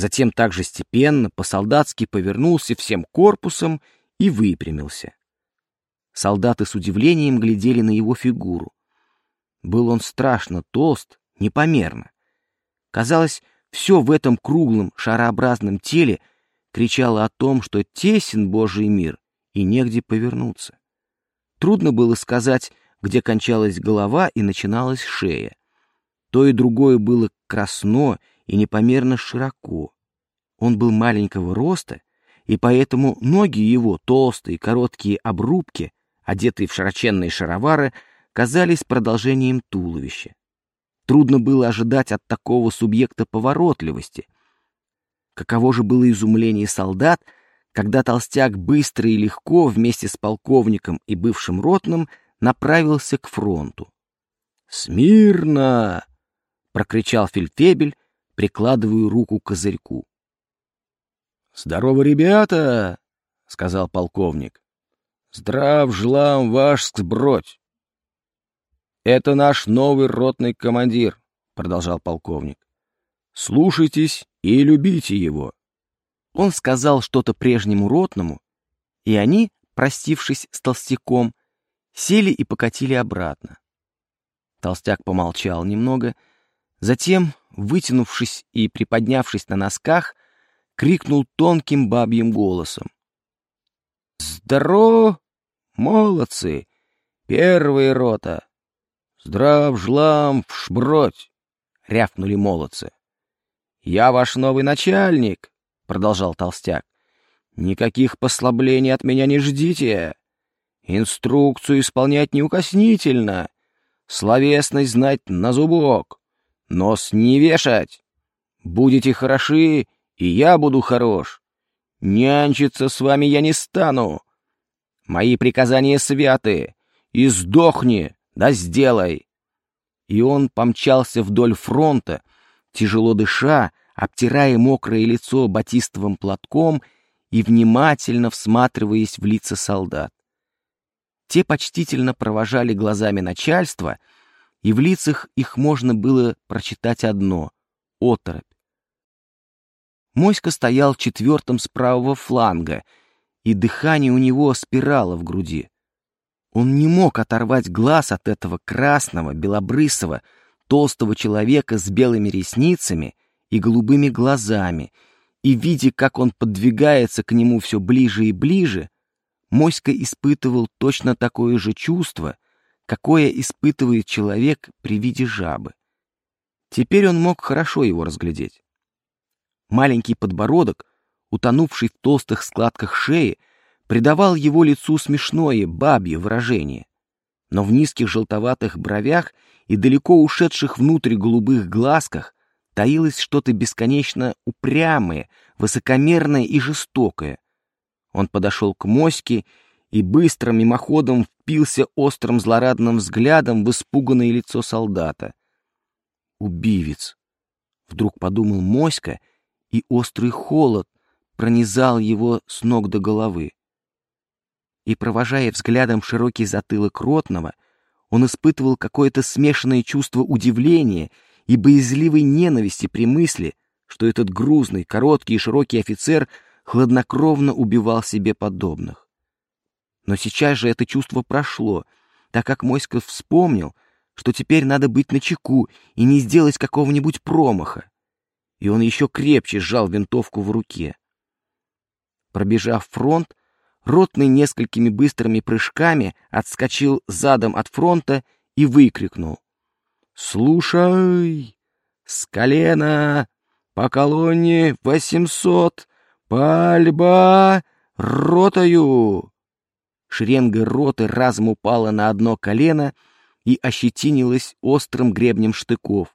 A: Затем также степенно, по-солдатски повернулся всем корпусом и выпрямился. Солдаты с удивлением глядели на его фигуру. Был он страшно толст, непомерно. Казалось, все в этом круглом, шарообразном теле кричало о том, что тесен Божий мир и негде повернуться. Трудно было сказать, где кончалась голова и начиналась шея. То и другое было красно и непомерно широко. Он был маленького роста, и поэтому ноги его, толстые, короткие обрубки, одетые в широченные шаровары, казались продолжением туловища. Трудно было ожидать от такого субъекта поворотливости. Каково же было изумление солдат, когда толстяк быстро и легко вместе с полковником и бывшим ротным направился к фронту. «Смирно!» — прокричал Фельдфебель, прикладывая руку к козырьку. «Здорово, ребята!» — сказал полковник. «Здрав жлам ваш сбродь!» «Это наш новый ротный командир», — продолжал полковник. «Слушайтесь и любите его». Он сказал что-то прежнему ротному, и они, простившись с толстяком, сели и покатили обратно. Толстяк помолчал немного, затем, вытянувшись и приподнявшись на носках, крикнул тонким бабьим голосом. «Здорово, молодцы! Первая рота! Здрав жлам в шбродь!» — рявкнули молодцы. «Я ваш новый начальник!» — продолжал толстяк. «Никаких послаблений от меня не ждите. Инструкцию исполнять неукоснительно, словесность знать на зубок, нос не вешать. Будете хороши, и я буду хорош. Нянчиться с вами я не стану. Мои приказания святы. И сдохни, да сделай. И он помчался вдоль фронта, тяжело дыша, обтирая мокрое лицо батистовым платком и внимательно всматриваясь в лица солдат. Те почтительно провожали глазами начальства, и в лицах их можно было прочитать одно — оторопь. Моська стоял четвертым с правого фланга, и дыхание у него спирало в груди. Он не мог оторвать глаз от этого красного, белобрысого, толстого человека с белыми ресницами и голубыми глазами, и, видя, как он подвигается к нему все ближе и ближе, Моська испытывал точно такое же чувство, какое испытывает человек при виде жабы. Теперь он мог хорошо его разглядеть. Маленький подбородок, утонувший в толстых складках шеи, придавал его лицу смешное, бабье выражение. Но в низких желтоватых бровях и далеко ушедших внутрь голубых глазках таилось что-то бесконечно упрямое, высокомерное и жестокое. Он подошел к моське и быстро мимоходом впился острым злорадным взглядом в испуганное лицо солдата. «Убивец!» — вдруг подумал моська и острый холод пронизал его с ног до головы. И, провожая взглядом широкий затылок ротного, он испытывал какое-то смешанное чувство удивления и боязливой ненависти при мысли, что этот грузный, короткий и широкий офицер хладнокровно убивал себе подобных. Но сейчас же это чувство прошло, так как Моськов вспомнил, что теперь надо быть начеку и не сделать какого-нибудь промаха. И он еще крепче сжал винтовку в руке. Пробежав фронт, Ротный несколькими быстрыми прыжками отскочил задом от фронта и выкрикнул. «Слушай! С колена! По колонне восемьсот! Пальба! Ротою!» Шеренга роты разом упала на одно колено и ощетинилась острым гребнем штыков.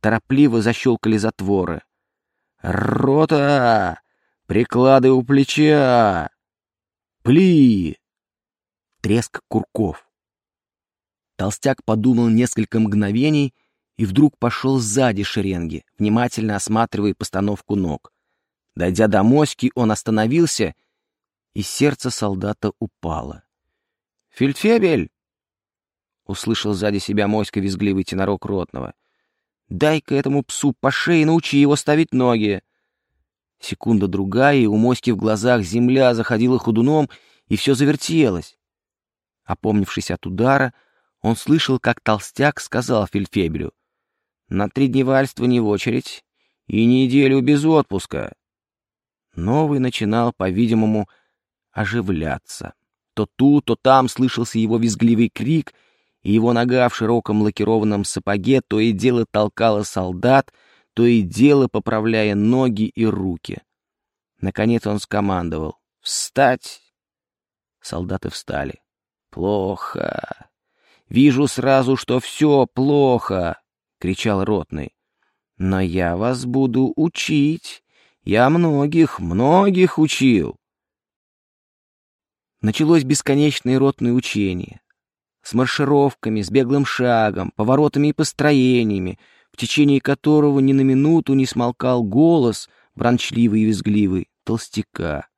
A: Торопливо защелкали затворы. «Рота! Приклады у плеча! Пли!» Треск курков. Толстяк подумал несколько мгновений и вдруг пошел сзади шеренги, внимательно осматривая постановку ног. Дойдя до моськи, он остановился, и сердце солдата упало. «Фельдфебель!» — услышал сзади себя моська визгливый тенорок ротного. «Дай-ка этому псу по шее научи его ставить ноги!» Секунда-другая, и у моськи в глазах земля заходила ходуном, и все завертелось. Опомнившись от удара, он слышал, как толстяк сказал Фельдфебелю, «На три дневальства не в очередь и неделю без отпуска». Новый начинал, по-видимому, оживляться. То тут, то там слышался его визгливый крик, и его нога в широком лакированном сапоге то и дело толкала солдат, то и дело поправляя ноги и руки. Наконец он скомандовал «Встать!». Солдаты встали. «Плохо! Вижу сразу, что все плохо!» — кричал ротный. «Но я вас буду учить. Я многих, многих учил!» Началось бесконечное ротное учение. С маршировками, с беглым шагом, поворотами и построениями, в течение которого ни на минуту не смолкал голос, бранчливый и визгливый, толстяка.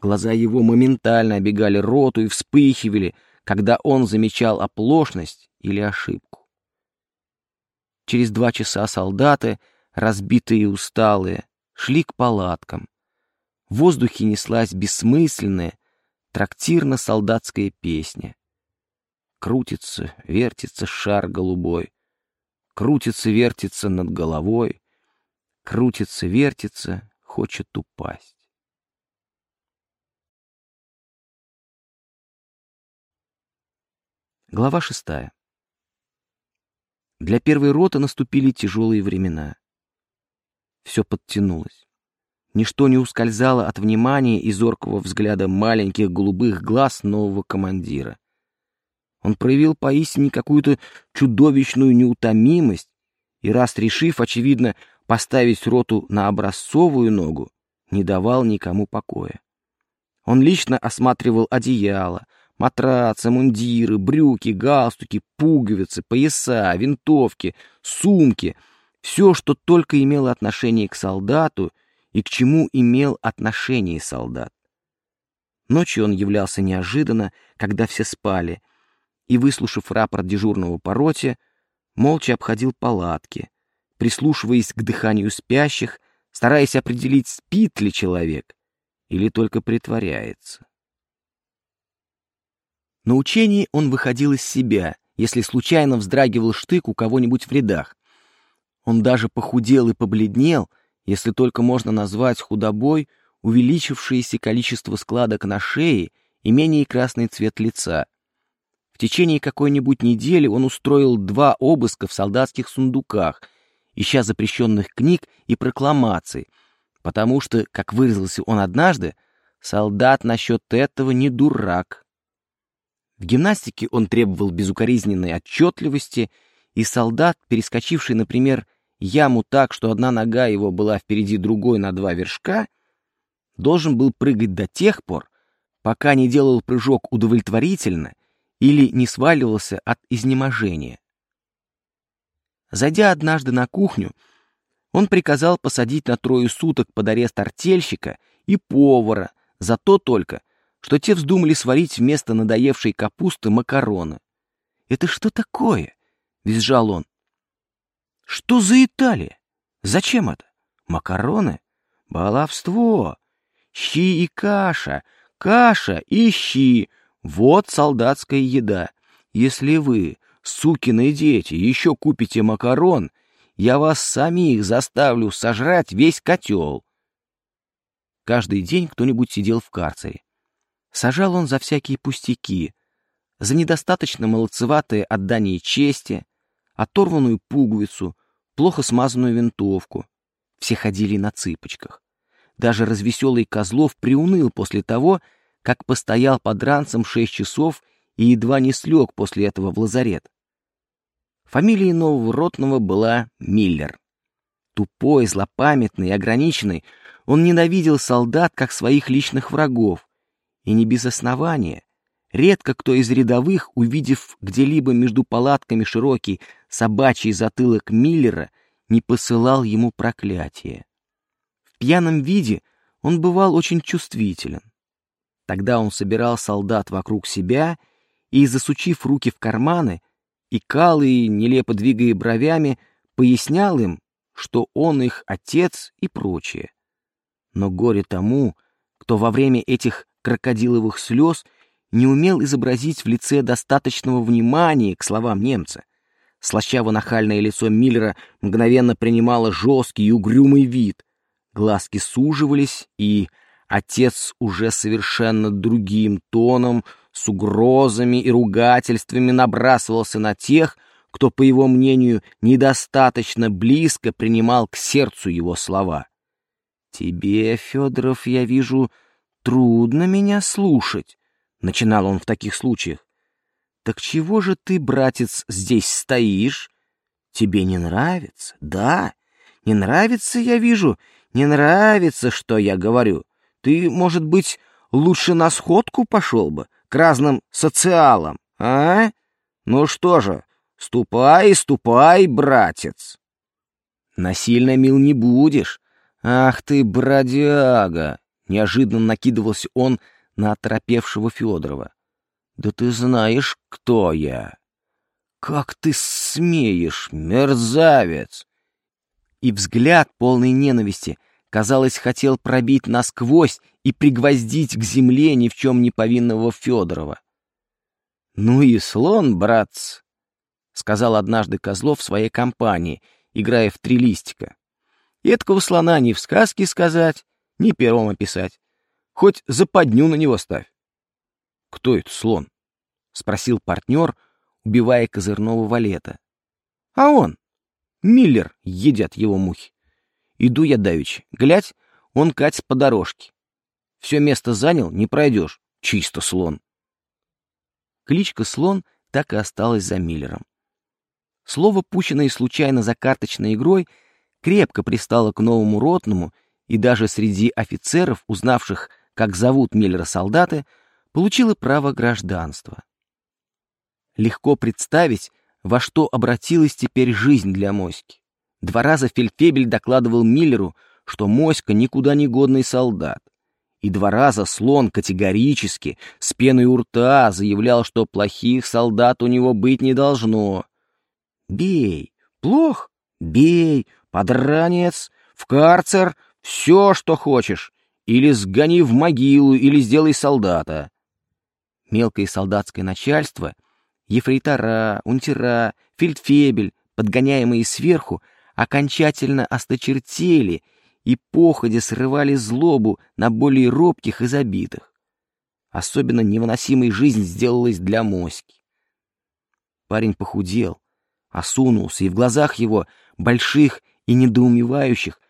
A: Глаза его моментально обегали роту и вспыхивали, когда он замечал оплошность или ошибку. Через два часа солдаты, разбитые и усталые, шли к палаткам. В воздухе неслась бессмысленная, трактирно-солдатская песня. Крутится, вертится шар голубой, крутится, вертится над головой, крутится, вертится, хочет упасть. Глава шестая. Для первой роты наступили тяжелые времена. Все подтянулось. Ничто не ускользало от внимания и зоркого взгляда маленьких голубых глаз нового командира. Он проявил поистине какую-то чудовищную неутомимость, и раз решив, очевидно, поставить роту на образцовую ногу, не давал никому покоя. Он лично осматривал одеяло, матрацы, мундиры, брюки, галстуки, пуговицы, пояса, винтовки, сумки, все, что только имело отношение к солдату и к чему имел отношение солдат. Ночью он являлся неожиданно, когда все спали, и, выслушав рапорт дежурного по роте, молча обходил палатки, прислушиваясь к дыханию спящих, стараясь определить, спит ли человек или только притворяется. На учении он выходил из себя, если случайно вздрагивал штык у кого-нибудь в рядах. Он даже похудел и побледнел, если только можно назвать худобой увеличившееся количество складок на шее и менее красный цвет лица. В течение какой-нибудь недели он устроил два обыска в солдатских сундуках, ища запрещенных книг и прокламаций, потому что, как выразился он однажды, солдат насчет этого не дурак. В гимнастике он требовал безукоризненной отчетливости, и солдат, перескочивший, например, яму так, что одна нога его была впереди другой на два вершка, должен был прыгать до тех пор, пока не делал прыжок удовлетворительно или не сваливался от изнеможения. Зайдя однажды на кухню, он приказал посадить на трое суток под арест артельщика и повара за то только, что те вздумали сварить вместо надоевшей капусты макароны. «Это что такое?» — визжал он. «Что за Италия? Зачем это? Макароны? Баловство! Щи и каша, каша и щи. Вот солдатская еда. Если вы, сукины дети, еще купите макарон, я вас самих заставлю сожрать весь котел. Каждый день кто-нибудь сидел в карцере. Сажал он за всякие пустяки, за недостаточно молодцеватое отдание чести, оторванную пуговицу, плохо смазанную винтовку. Все ходили на цыпочках. Даже развеселый Козлов приуныл после того, как постоял под ранцем шесть часов и едва не слег после этого в лазарет. Фамилией нового ротного была Миллер. Тупой, злопамятный и ограниченный, он ненавидел солдат как своих личных врагов. И не без основания. Редко кто из рядовых, увидев где-либо между палатками широкий собачий затылок Миллера, не посылал ему проклятие. В пьяном виде он бывал очень чувствителен. Тогда он собирал солдат вокруг себя и, засучив руки в карманы, и калый, нелепо двигая бровями, пояснял им, что он их отец и прочее. Но горе тому, кто во время этих крокодиловых слез не умел изобразить в лице достаточного внимания к словам немца. Слащаво-нахальное лицо Миллера мгновенно принимало жесткий и угрюмый вид. Глазки суживались, и отец уже совершенно другим тоном — с угрозами и ругательствами набрасывался на тех, кто, по его мнению, недостаточно близко принимал к сердцу его слова. «Тебе, Федоров, я вижу, трудно меня слушать», — начинал он в таких случаях. «Так чего же ты, братец, здесь стоишь? Тебе не нравится? Да, не нравится, я вижу, не нравится, что я говорю. Ты, может быть, лучше на сходку пошел бы, к разным социалам, а? Ну что же, ступай, ступай, братец. Насильно мил не будешь. Ах ты, бродяга! Неожиданно накидывался он на оторопевшего Федорова. Да ты знаешь, кто я. Как ты смеешь, мерзавец! И взгляд полный ненависти — казалось, хотел пробить насквозь и пригвоздить к земле ни в чем не повинного Федорова. «Ну и слон, братц!» — сказал однажды Козлов в своей компании, играя в три листика. «Эткого слона ни в сказке сказать, ни пером описать. Хоть западню на него ставь». «Кто это слон?» — спросил партнер, убивая козырного валета. «А он! Миллер едят его мухи. Иду я давич. Глядь, он катит по дорожке. Все место занял, не пройдешь. Чисто слон. Кличка «Слон» так и осталась за Миллером. Слово, пущенное случайно за карточной игрой, крепко пристало к новому ротному, и даже среди офицеров, узнавших, как зовут Миллера солдаты, получило право гражданства. Легко представить, во что обратилась теперь жизнь для Моськи. Два раза фельдфебель докладывал Миллеру, что Моська никуда не годный солдат. И два раза слон категорически, с пеной у рта, заявлял, что плохих солдат у него быть не должно. «Бей! Плох? Бей! Подранец! В карцер! Все, что хочешь! Или сгони в могилу, или сделай солдата!» Мелкое солдатское начальство, ефрейтора, унтера, фельдфебель, подгоняемые сверху, окончательно осточертели и походе срывали злобу на более робких и забитых. Особенно невыносимой жизнь сделалась для Моськи. Парень похудел, осунулся, и в глазах его, больших и недоумевающих,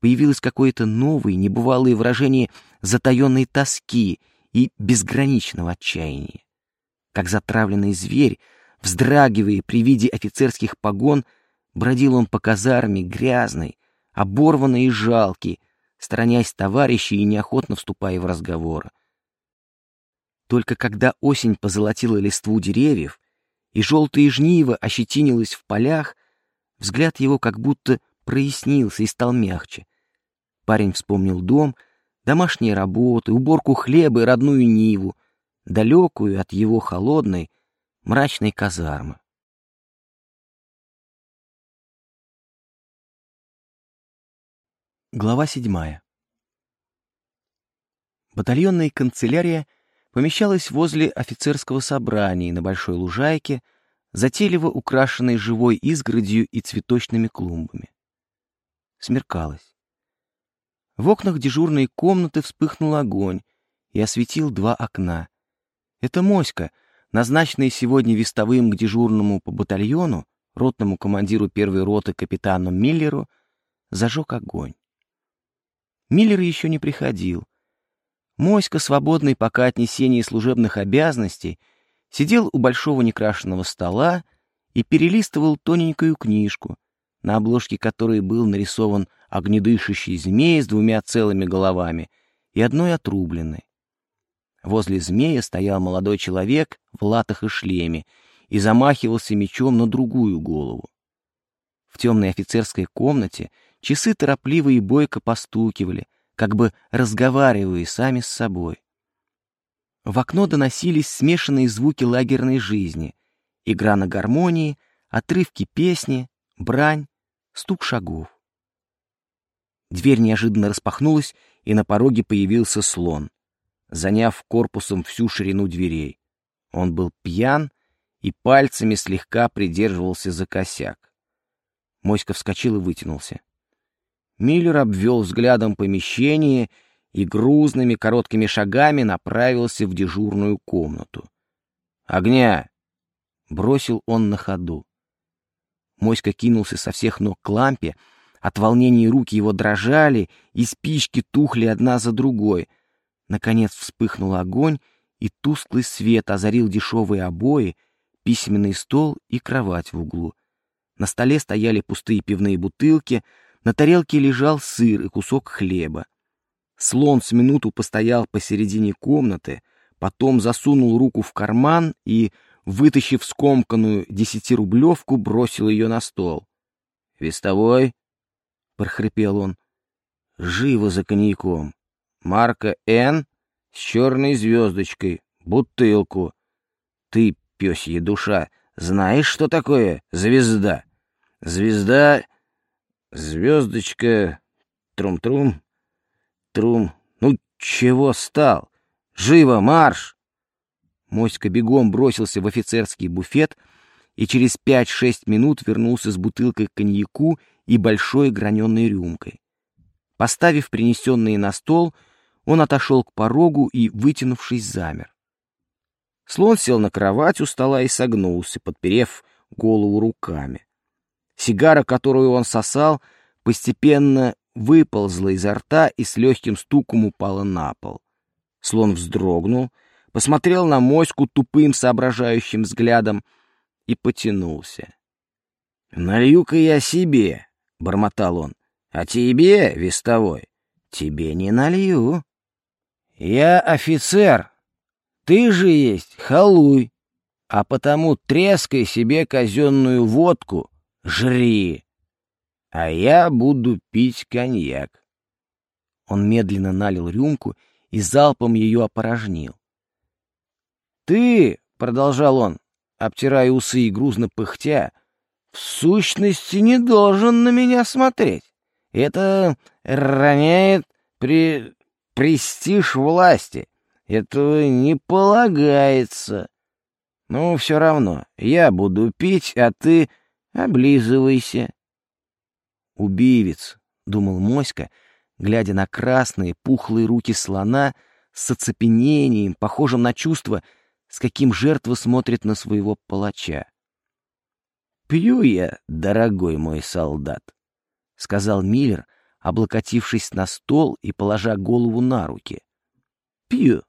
A: появилось какое-то новое, небывалое выражение затаенной тоски и безграничного отчаяния. Как затравленный зверь, вздрагивая при виде офицерских погон, Бродил он по казарме, грязный, оборванный и жалкий, сторонясь товарищей и неохотно вступая в разговор. Только когда осень позолотила листву деревьев, и желтые жниво ощетинилось в полях, взгляд его как будто прояснился и стал мягче. Парень вспомнил дом, домашние работы, уборку хлеба и родную Ниву, далекую от его холодной, мрачной казармы. Глава седьмая. Батальонная канцелярия помещалась возле офицерского собрания на большой лужайке, затейливо украшенной живой изгородью и цветочными клумбами. Смеркалось. В окнах дежурной комнаты вспыхнул огонь и осветил два окна. Это моська, назначенный сегодня вестовым к дежурному по батальону, ротному командиру первой роты капитану Миллеру, зажег огонь. Миллер еще не приходил. Моська, свободный пока от несения служебных обязанностей, сидел у большого некрашенного стола и перелистывал тоненькую книжку, на обложке которой был нарисован огнедышащий змей с двумя целыми головами и одной отрубленной. Возле змея стоял молодой человек в латах и шлеме и замахивался мечом на другую голову. В темной офицерской комнате Часы торопливо и бойко постукивали, как бы разговаривая сами с собой. В окно доносились смешанные звуки лагерной жизни, игра на гармонии, отрывки песни, брань, стук шагов. Дверь неожиданно распахнулась, и на пороге появился слон, заняв корпусом всю ширину дверей. Он был пьян и пальцами слегка придерживался за косяк. Моська вскочил и вытянулся. Миллер обвел взглядом помещение и грузными короткими шагами направился в дежурную комнату. «Огня!» — бросил он на ходу. Моська кинулся со всех ног к лампе, от волнения руки его дрожали, и спички тухли одна за другой. Наконец вспыхнул огонь, и тусклый свет озарил дешевые обои, письменный стол и кровать в углу. На столе стояли пустые пивные бутылки — на тарелке лежал сыр и кусок хлеба. Слон с минуту постоял посередине комнаты, потом засунул руку в карман и, вытащив скомканную десятирублевку, бросил ее на стол. «Вестовой?» — прохрипел он. «Живо за коньяком. Марка Н с черной звездочкой, бутылку. Ты, пёсья душа, знаешь, что такое звезда? Звезда Звездочка, трум-трум, трум. Ну, чего стал? Живо, марш! Моська бегом бросился в офицерский буфет и через пять-шесть минут вернулся с бутылкой коньяку и большой граненой рюмкой. Поставив принесенные на стол, он отошел к порогу и, вытянувшись, замер. Слон сел на кровать у стола и согнулся, подперев голову руками. Сигара, которую он сосал, постепенно выползла изо рта и с легким стуком упала на пол. Слон вздрогнул, посмотрел на моську тупым соображающим взглядом и потянулся. «Налью-ка я себе», — бормотал он, — «а тебе, вестовой, тебе не налью. Я офицер, ты же есть халуй, а потому трескай себе казенную водку, Жри! А я буду пить коньяк. Он медленно налил рюмку и залпом ее опорожнил. «Ты, — продолжал он, обтирая усы и грузно пыхтя, — в сущности не должен на меня смотреть. Это роняет при... престиж власти. Этого не полагается. Ну, все равно, я буду пить, а ты Облизывайся. Убивец, — думал Моська, глядя на красные пухлые руки слона с оцепенением, похожим на чувство, с каким жертва смотрит на своего палача. «Пью я, дорогой мой солдат», — сказал Миллер, облокотившись на стол и положа голову на руки. «Пью.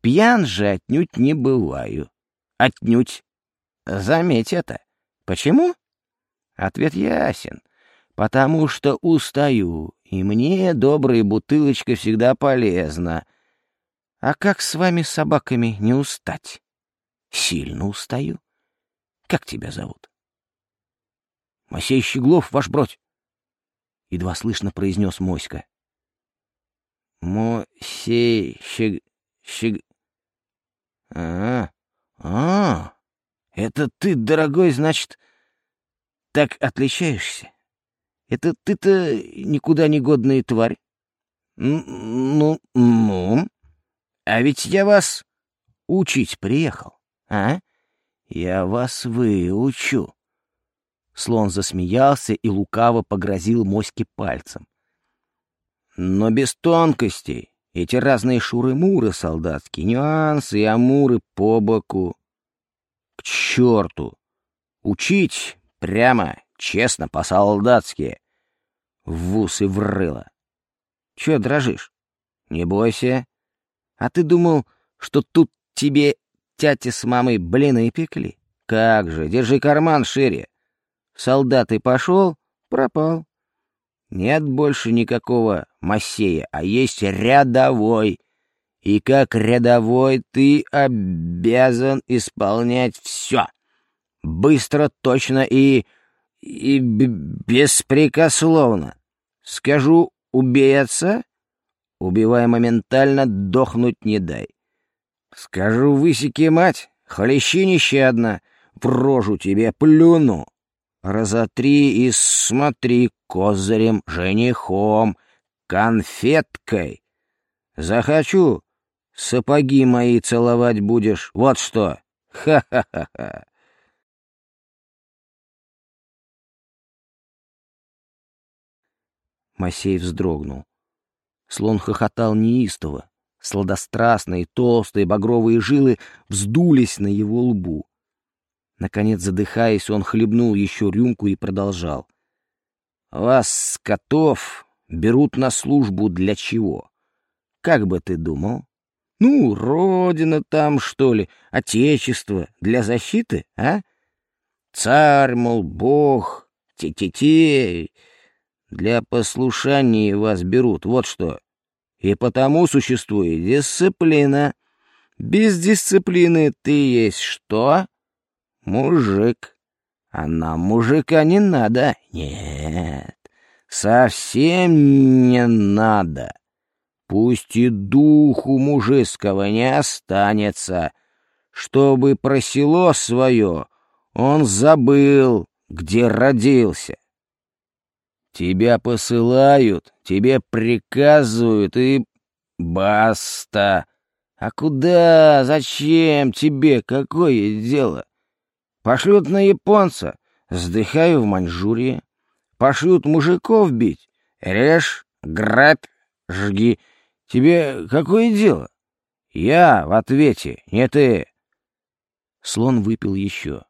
A: Пьян же отнюдь не бываю. Отнюдь. Заметь это. Почему? Ответ ясен. Потому что устаю, и мне добрая бутылочка всегда полезна. А как с вами, собаками, не устать? Сильно устаю. Как тебя зовут? Масей Щеглов, ваш бродь. Едва слышно произнес Моська. Мосей Щег... Щег... А, а, это ты, дорогой, значит, так отличаешься? Это ты-то никуда не годная тварь. Ну, ну, а ведь я вас учить приехал, а? Я вас выучу. Слон засмеялся и лукаво погрозил моське пальцем. Но без тонкостей. Эти разные шуры-муры солдатские, нюансы и амуры по боку. К черту! Учить прямо, честно, по-солдатски. В ус и. Че дрожишь? Не бойся. А ты думал, что тут тебе тятя с мамой блины пекли? Как же, держи карман шире. Солдат и пошел, пропал. Нет больше никакого Массея, а есть рядовой. И как рядовой ты обязан исполнять все. Быстро, точно и... и беспрекословно. Скажу, убей отца, убивай моментально, дохнуть не дай. Скажу, высеки мать, хлещи нещадно, в рожу тебе плюну. Разотри и смотри козырем, женихом, конфеткой. Захочу, сапоги мои целовать будешь, вот что. Ха-ха-ха-ха. Масей вздрогнул. Слон хохотал неистово. Сладострастные, толстые, багровые жилы вздулись на его лбу. Наконец, задыхаясь, он хлебнул еще рюмку и продолжал. «Вас, скотов, берут на службу для чего? Как бы ты думал? Ну, родина там, что ли, отечество, для защиты, а? Царь, мол, бог, те-те-те, для послушания вас берут, вот что. И потому существует дисциплина. Без дисциплины ты есть что? Мужик. А нам мужика не надо. Нет, совсем не надо. Пусть и духу мужеского не останется, чтобы про село свое он забыл, где родился. Тебя посылают, тебе приказывают и... Баста! А куда? Зачем тебе? Какое дело? Пошлют на японца, сдыхаю в Маньчжурии. Пошлют мужиков бить, режь, грабь, жги. Тебе какое дело? Я в ответе, не ты. Слон выпил еще.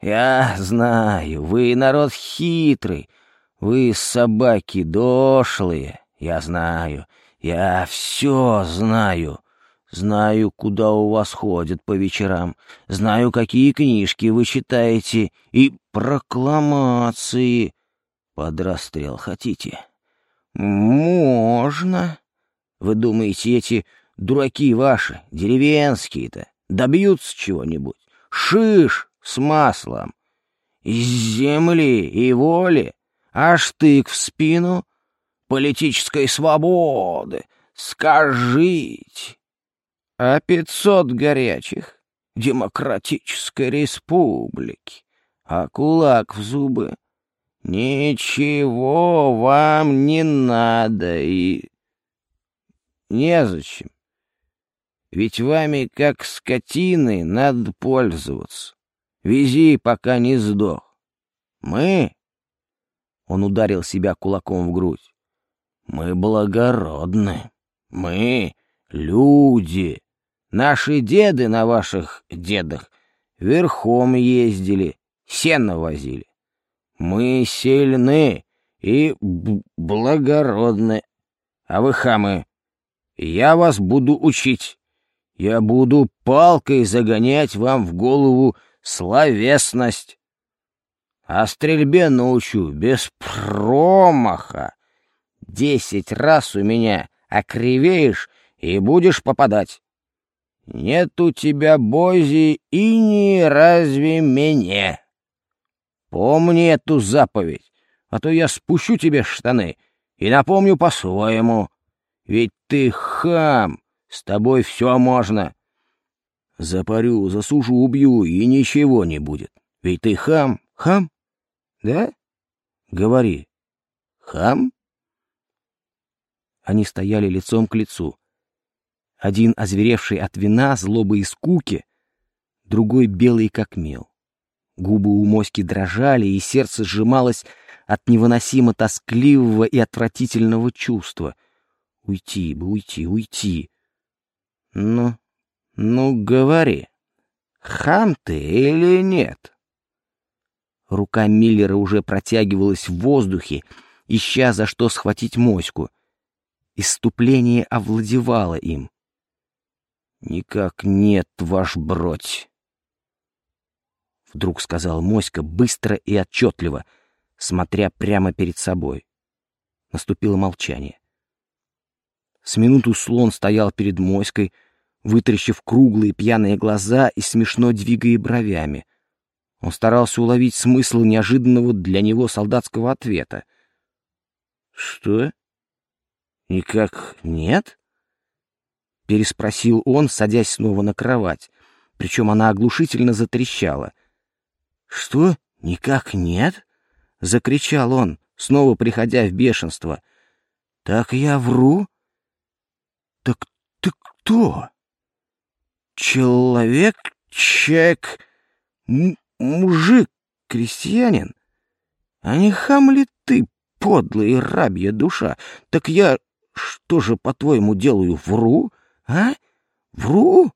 A: Я знаю, вы народ хитрый, вы собаки дошлые, я знаю, я все знаю. Знаю, куда у вас ходят по вечерам, знаю, какие книжки вы читаете и прокламации. Под расстрел хотите? Можно. Вы думаете, эти дураки ваши, деревенские-то, добьются чего-нибудь? Шиш с маслом. Из земли и воли а штык в спину политической свободы. Скажите, а пятьсот горячих демократической республики, а кулак в зубы? Ничего вам не надо и незачем. Ведь вами, как скотиной, надо пользоваться. Вези, пока не сдох. Мы он ударил себя кулаком в грудь. «Мы благородны. Мы люди. Наши деды на ваших дедах верхом ездили, сено возили. Мы сильны и благородны. А вы хамы. Я вас буду учить. Я буду палкой загонять вам в голову словесность а стрельбе научу без промаха. Десять раз у меня окривеешь и будешь попадать. Нет у тебя бози и не разве меня. Помни эту заповедь, а то я спущу тебе штаны и напомню по-своему. Ведь ты хам, с тобой все можно. Запарю, засужу, убью, и ничего не будет. Ведь ты хам, хам. Да? Говори. Хам? Они стояли лицом к лицу. Один озверевший от вина, злобы и скуки, другой белый как мел. Губы у моськи дрожали, и сердце сжималось от невыносимо тоскливого и отвратительного чувства. Уйти бы, уйти, уйти. Ну, ну, говори, хам ты или нет? Рука Миллера уже протягивалась в воздухе, ища за что схватить моську. Иступление овладевало им. «Никак нет, ваш бродь!» Вдруг сказал Моська быстро и отчетливо, смотря прямо перед собой. Наступило молчание. С минуту слон стоял перед Моськой, вытаращив круглые пьяные глаза и смешно двигая бровями. Он старался уловить смысл неожиданного для него солдатского ответа. «Что? Никак нет?» Переспросил он, садясь снова на кровать. Причем она оглушительно затрещала. «Что? Никак нет?» — закричал он, снова приходя в бешенство. «Так я вру?» «Так ты кто?» «Человек, человек, мужик, крестьянин? А не хам ли ты, подлая рабья душа? Так я что же, по-твоему, делаю, вру, а? Вру?»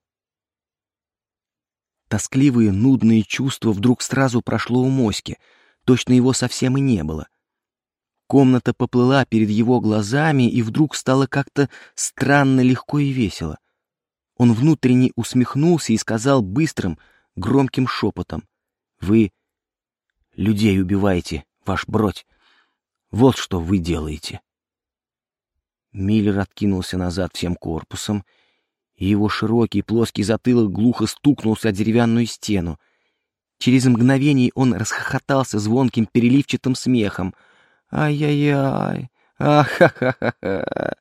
A: Тоскливые, нудные чувства вдруг сразу прошло у Моськи. Точно его совсем и не было. Комната поплыла перед его глазами, и вдруг стало как-то странно легко и весело. Он внутренне усмехнулся и сказал быстрым, громким шепотом. «Вы людей убиваете, ваш бродь. Вот что вы делаете». Миллер откинулся назад всем корпусом и его широкий плоский затылок глухо стукнулся о деревянную стену. Через мгновение он расхохотался звонким переливчатым смехом. «Ай-яй-яй! Ах-ха-ха-ха!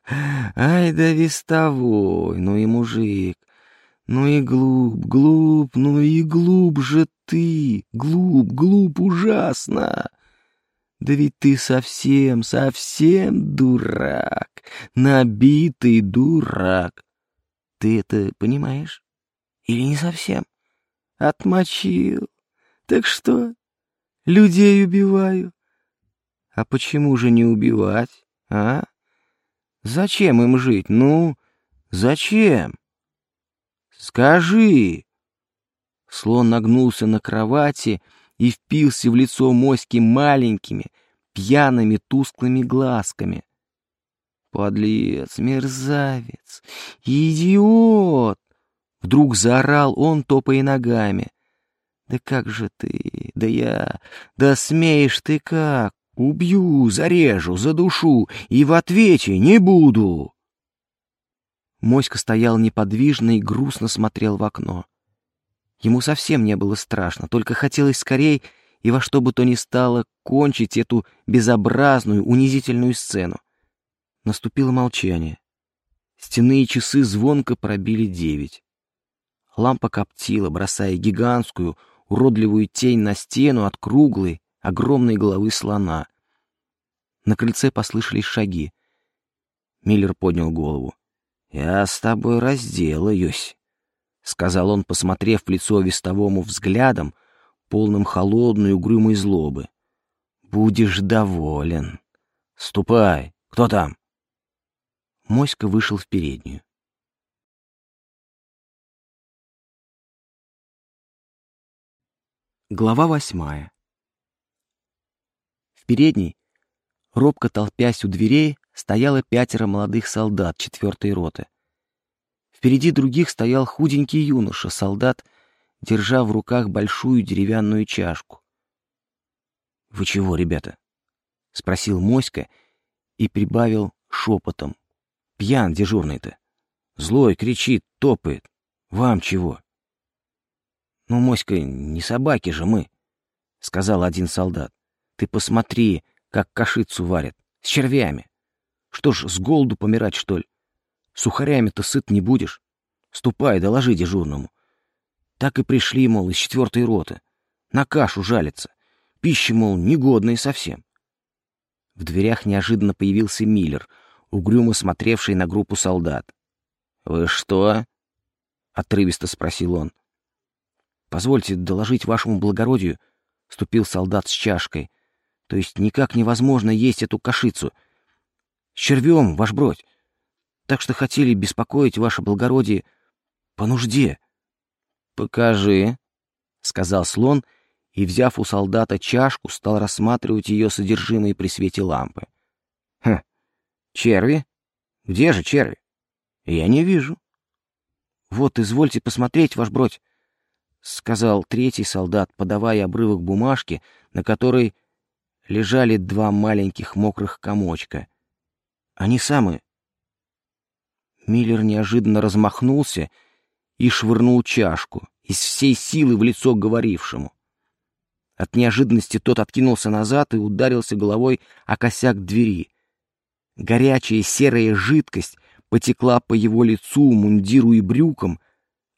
A: Ай да вестовой! Ну и мужик! Ну и глуп, глуп, ну и глуп же ты! Глуп, глуп, ужасно!» Да ведь ты совсем, совсем дурак, набитый дурак. Ты это понимаешь? Или не совсем? Отмочил. Так что? Людей убиваю. А почему же не убивать, а? Зачем им жить? Ну, зачем? Скажи. Слон нагнулся на кровати и впился в лицо моськи маленькими, пьяными тусклыми глазками. Подлец, мерзавец, идиот! Вдруг заорал он, топая ногами. Да как же ты, да я, да смеешь ты как? Убью, зарежу, задушу и в ответе не буду. Моська стоял неподвижно и грустно смотрел в окно. Ему совсем не было страшно, только хотелось скорей и во что бы то ни стало кончить эту безобразную, унизительную сцену. Наступило молчание. Стенные часы звонко пробили девять. Лампа коптила, бросая гигантскую, уродливую тень на стену от круглой, огромной головы слона. На крыльце послышались шаги. Миллер поднял голову. «Я с тобой разделаюсь», — сказал он, посмотрев в лицо вестовому взглядом, полным холодной угрюмой злобы. «Будешь доволен. Ступай. Кто там?» Моська вышел в переднюю. Глава восьмая. В передней, робко толпясь у дверей, стояло пятеро молодых солдат четвертой роты. Впереди других стоял худенький юноша, солдат, держа в руках большую деревянную чашку. «Вы чего, ребята?» — спросил Моська и прибавил шепотом, Пьян дежурный-то. Злой, кричит, топает. Вам чего? Ну, Моська, не собаки же мы, — сказал один солдат. Ты посмотри, как кашицу варят. С червями. Что ж, с голоду помирать, что ли? Сухарями-то сыт не будешь. Ступай, доложи дежурному. Так и пришли, мол, из четвертой роты. На кашу жалится. Пища, мол, негодная совсем. В дверях неожиданно появился Миллер, угрюмо смотревший на группу солдат. «Вы что?» — отрывисто спросил он. «Позвольте доложить вашему благородию», — ступил солдат с чашкой. «То есть никак невозможно есть эту кашицу. С червем, ваш бродь. Так что хотели беспокоить ваше благородие по нужде». «Покажи», — сказал слон, и, взяв у солдата чашку, стал рассматривать ее содержимое при свете лампы. «Хм, черви? Где же черви? Я не вижу». «Вот, извольте посмотреть, ваш бродь», — сказал третий солдат, подавая обрывок бумажки, на которой лежали два маленьких мокрых комочка. «Они самые». Миллер неожиданно размахнулся и швырнул чашку из всей силы в лицо говорившему. От неожиданности тот откинулся назад и ударился головой о косяк двери. Горячая серая жидкость потекла по его лицу, мундиру и брюкам,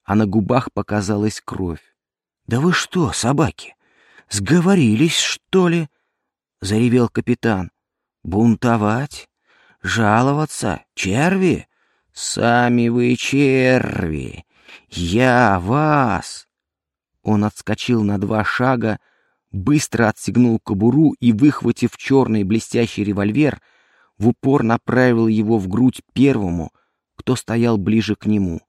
A: а на губах показалась кровь. «Да вы что, собаки, сговорились, что ли?» — заревел капитан. «Бунтовать? Жаловаться? Черви? Сами вы черви! Я вас!» Он отскочил на два шага, быстро отстегнул кобуру и, выхватив черный блестящий револьвер, — в упор направил его в грудь первому, кто стоял ближе к нему.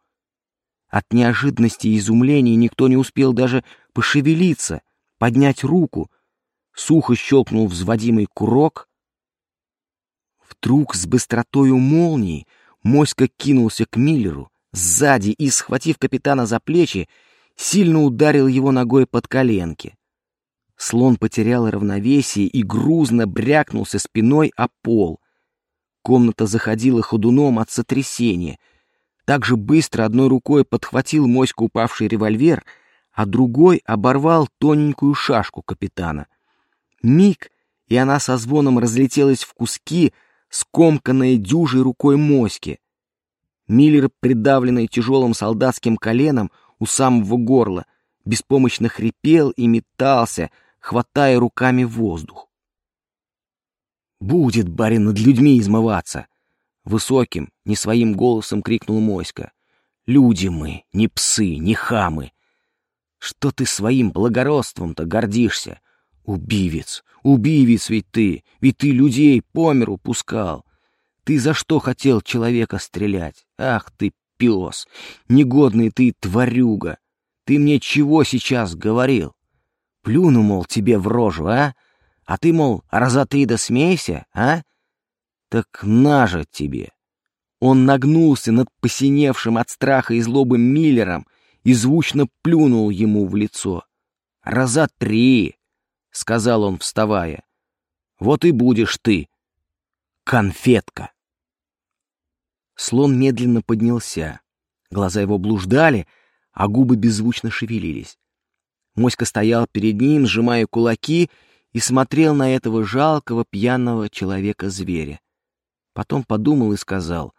A: От неожиданности и изумления никто не успел даже пошевелиться, поднять руку. Сухо щелкнул взводимый курок. Вдруг с быстротою молнии Моська кинулся к Миллеру сзади и, схватив капитана за плечи, сильно ударил его ногой под коленки. Слон потерял равновесие и грузно брякнулся спиной о пол. Комната заходила ходуном от сотрясения. Так же быстро одной рукой подхватил моську упавший револьвер, а другой оборвал тоненькую шашку капитана. Миг, и она со звоном разлетелась в куски, скомканная дюжей рукой моськи. Миллер, придавленный тяжелым солдатским коленом у самого горла, беспомощно хрипел и метался, хватая руками воздух. Будет барин над людьми измываться. Высоким, не своим голосом крикнул Моська. Люди мы, не псы, не хамы. Что ты своим благородством-то гордишься? Убивец, убивец ведь ты, ведь ты людей по миру пускал. Ты за что хотел человека стрелять? Ах ты, пес, негодный ты тварюга. Ты мне чего сейчас говорил? Плюну, мол, тебе в рожу, а? А ты, мол, раза три да смейся, а? Так на же тебе. Он нагнулся над посиневшим от страха и злобы Миллером и звучно плюнул ему в лицо. «Раза три!» — сказал он, вставая. «Вот и будешь ты, конфетка!» Слон медленно поднялся. Глаза его блуждали, а губы беззвучно шевелились. Моська стоял перед ним, сжимая кулаки, и смотрел на этого жалкого пьяного человека-зверя. Потом подумал и сказал,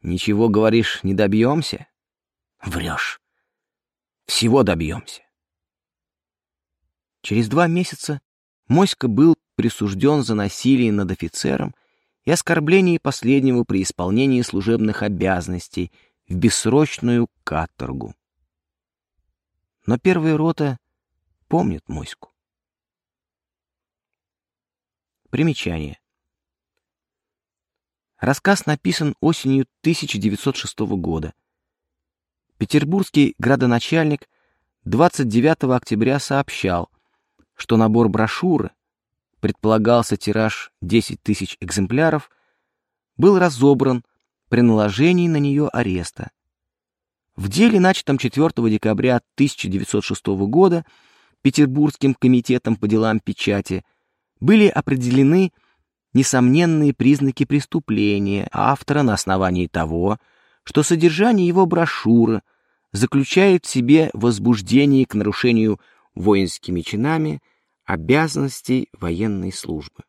A: «Ничего, говоришь, не добьемся?» «Врешь. Всего добьемся». Через два месяца Моська был присужден за насилие над офицером и оскорбление последнего при исполнении служебных обязанностей в бессрочную каторгу. Но первая рота помнит Моську. Примечание. Рассказ написан осенью 1906 года. Петербургский градоначальник 29 октября сообщал, что набор брошюры, предполагался тираж 10 тысяч экземпляров, был разобран при наложении на нее ареста. В деле, начатом 4 декабря 1906 года Петербургским комитетом по делам печати, были определены несомненные признаки преступления автора на основании того, что содержание его брошюры заключает в себе возбуждение к нарушению воинскими чинами обязанностей военной службы.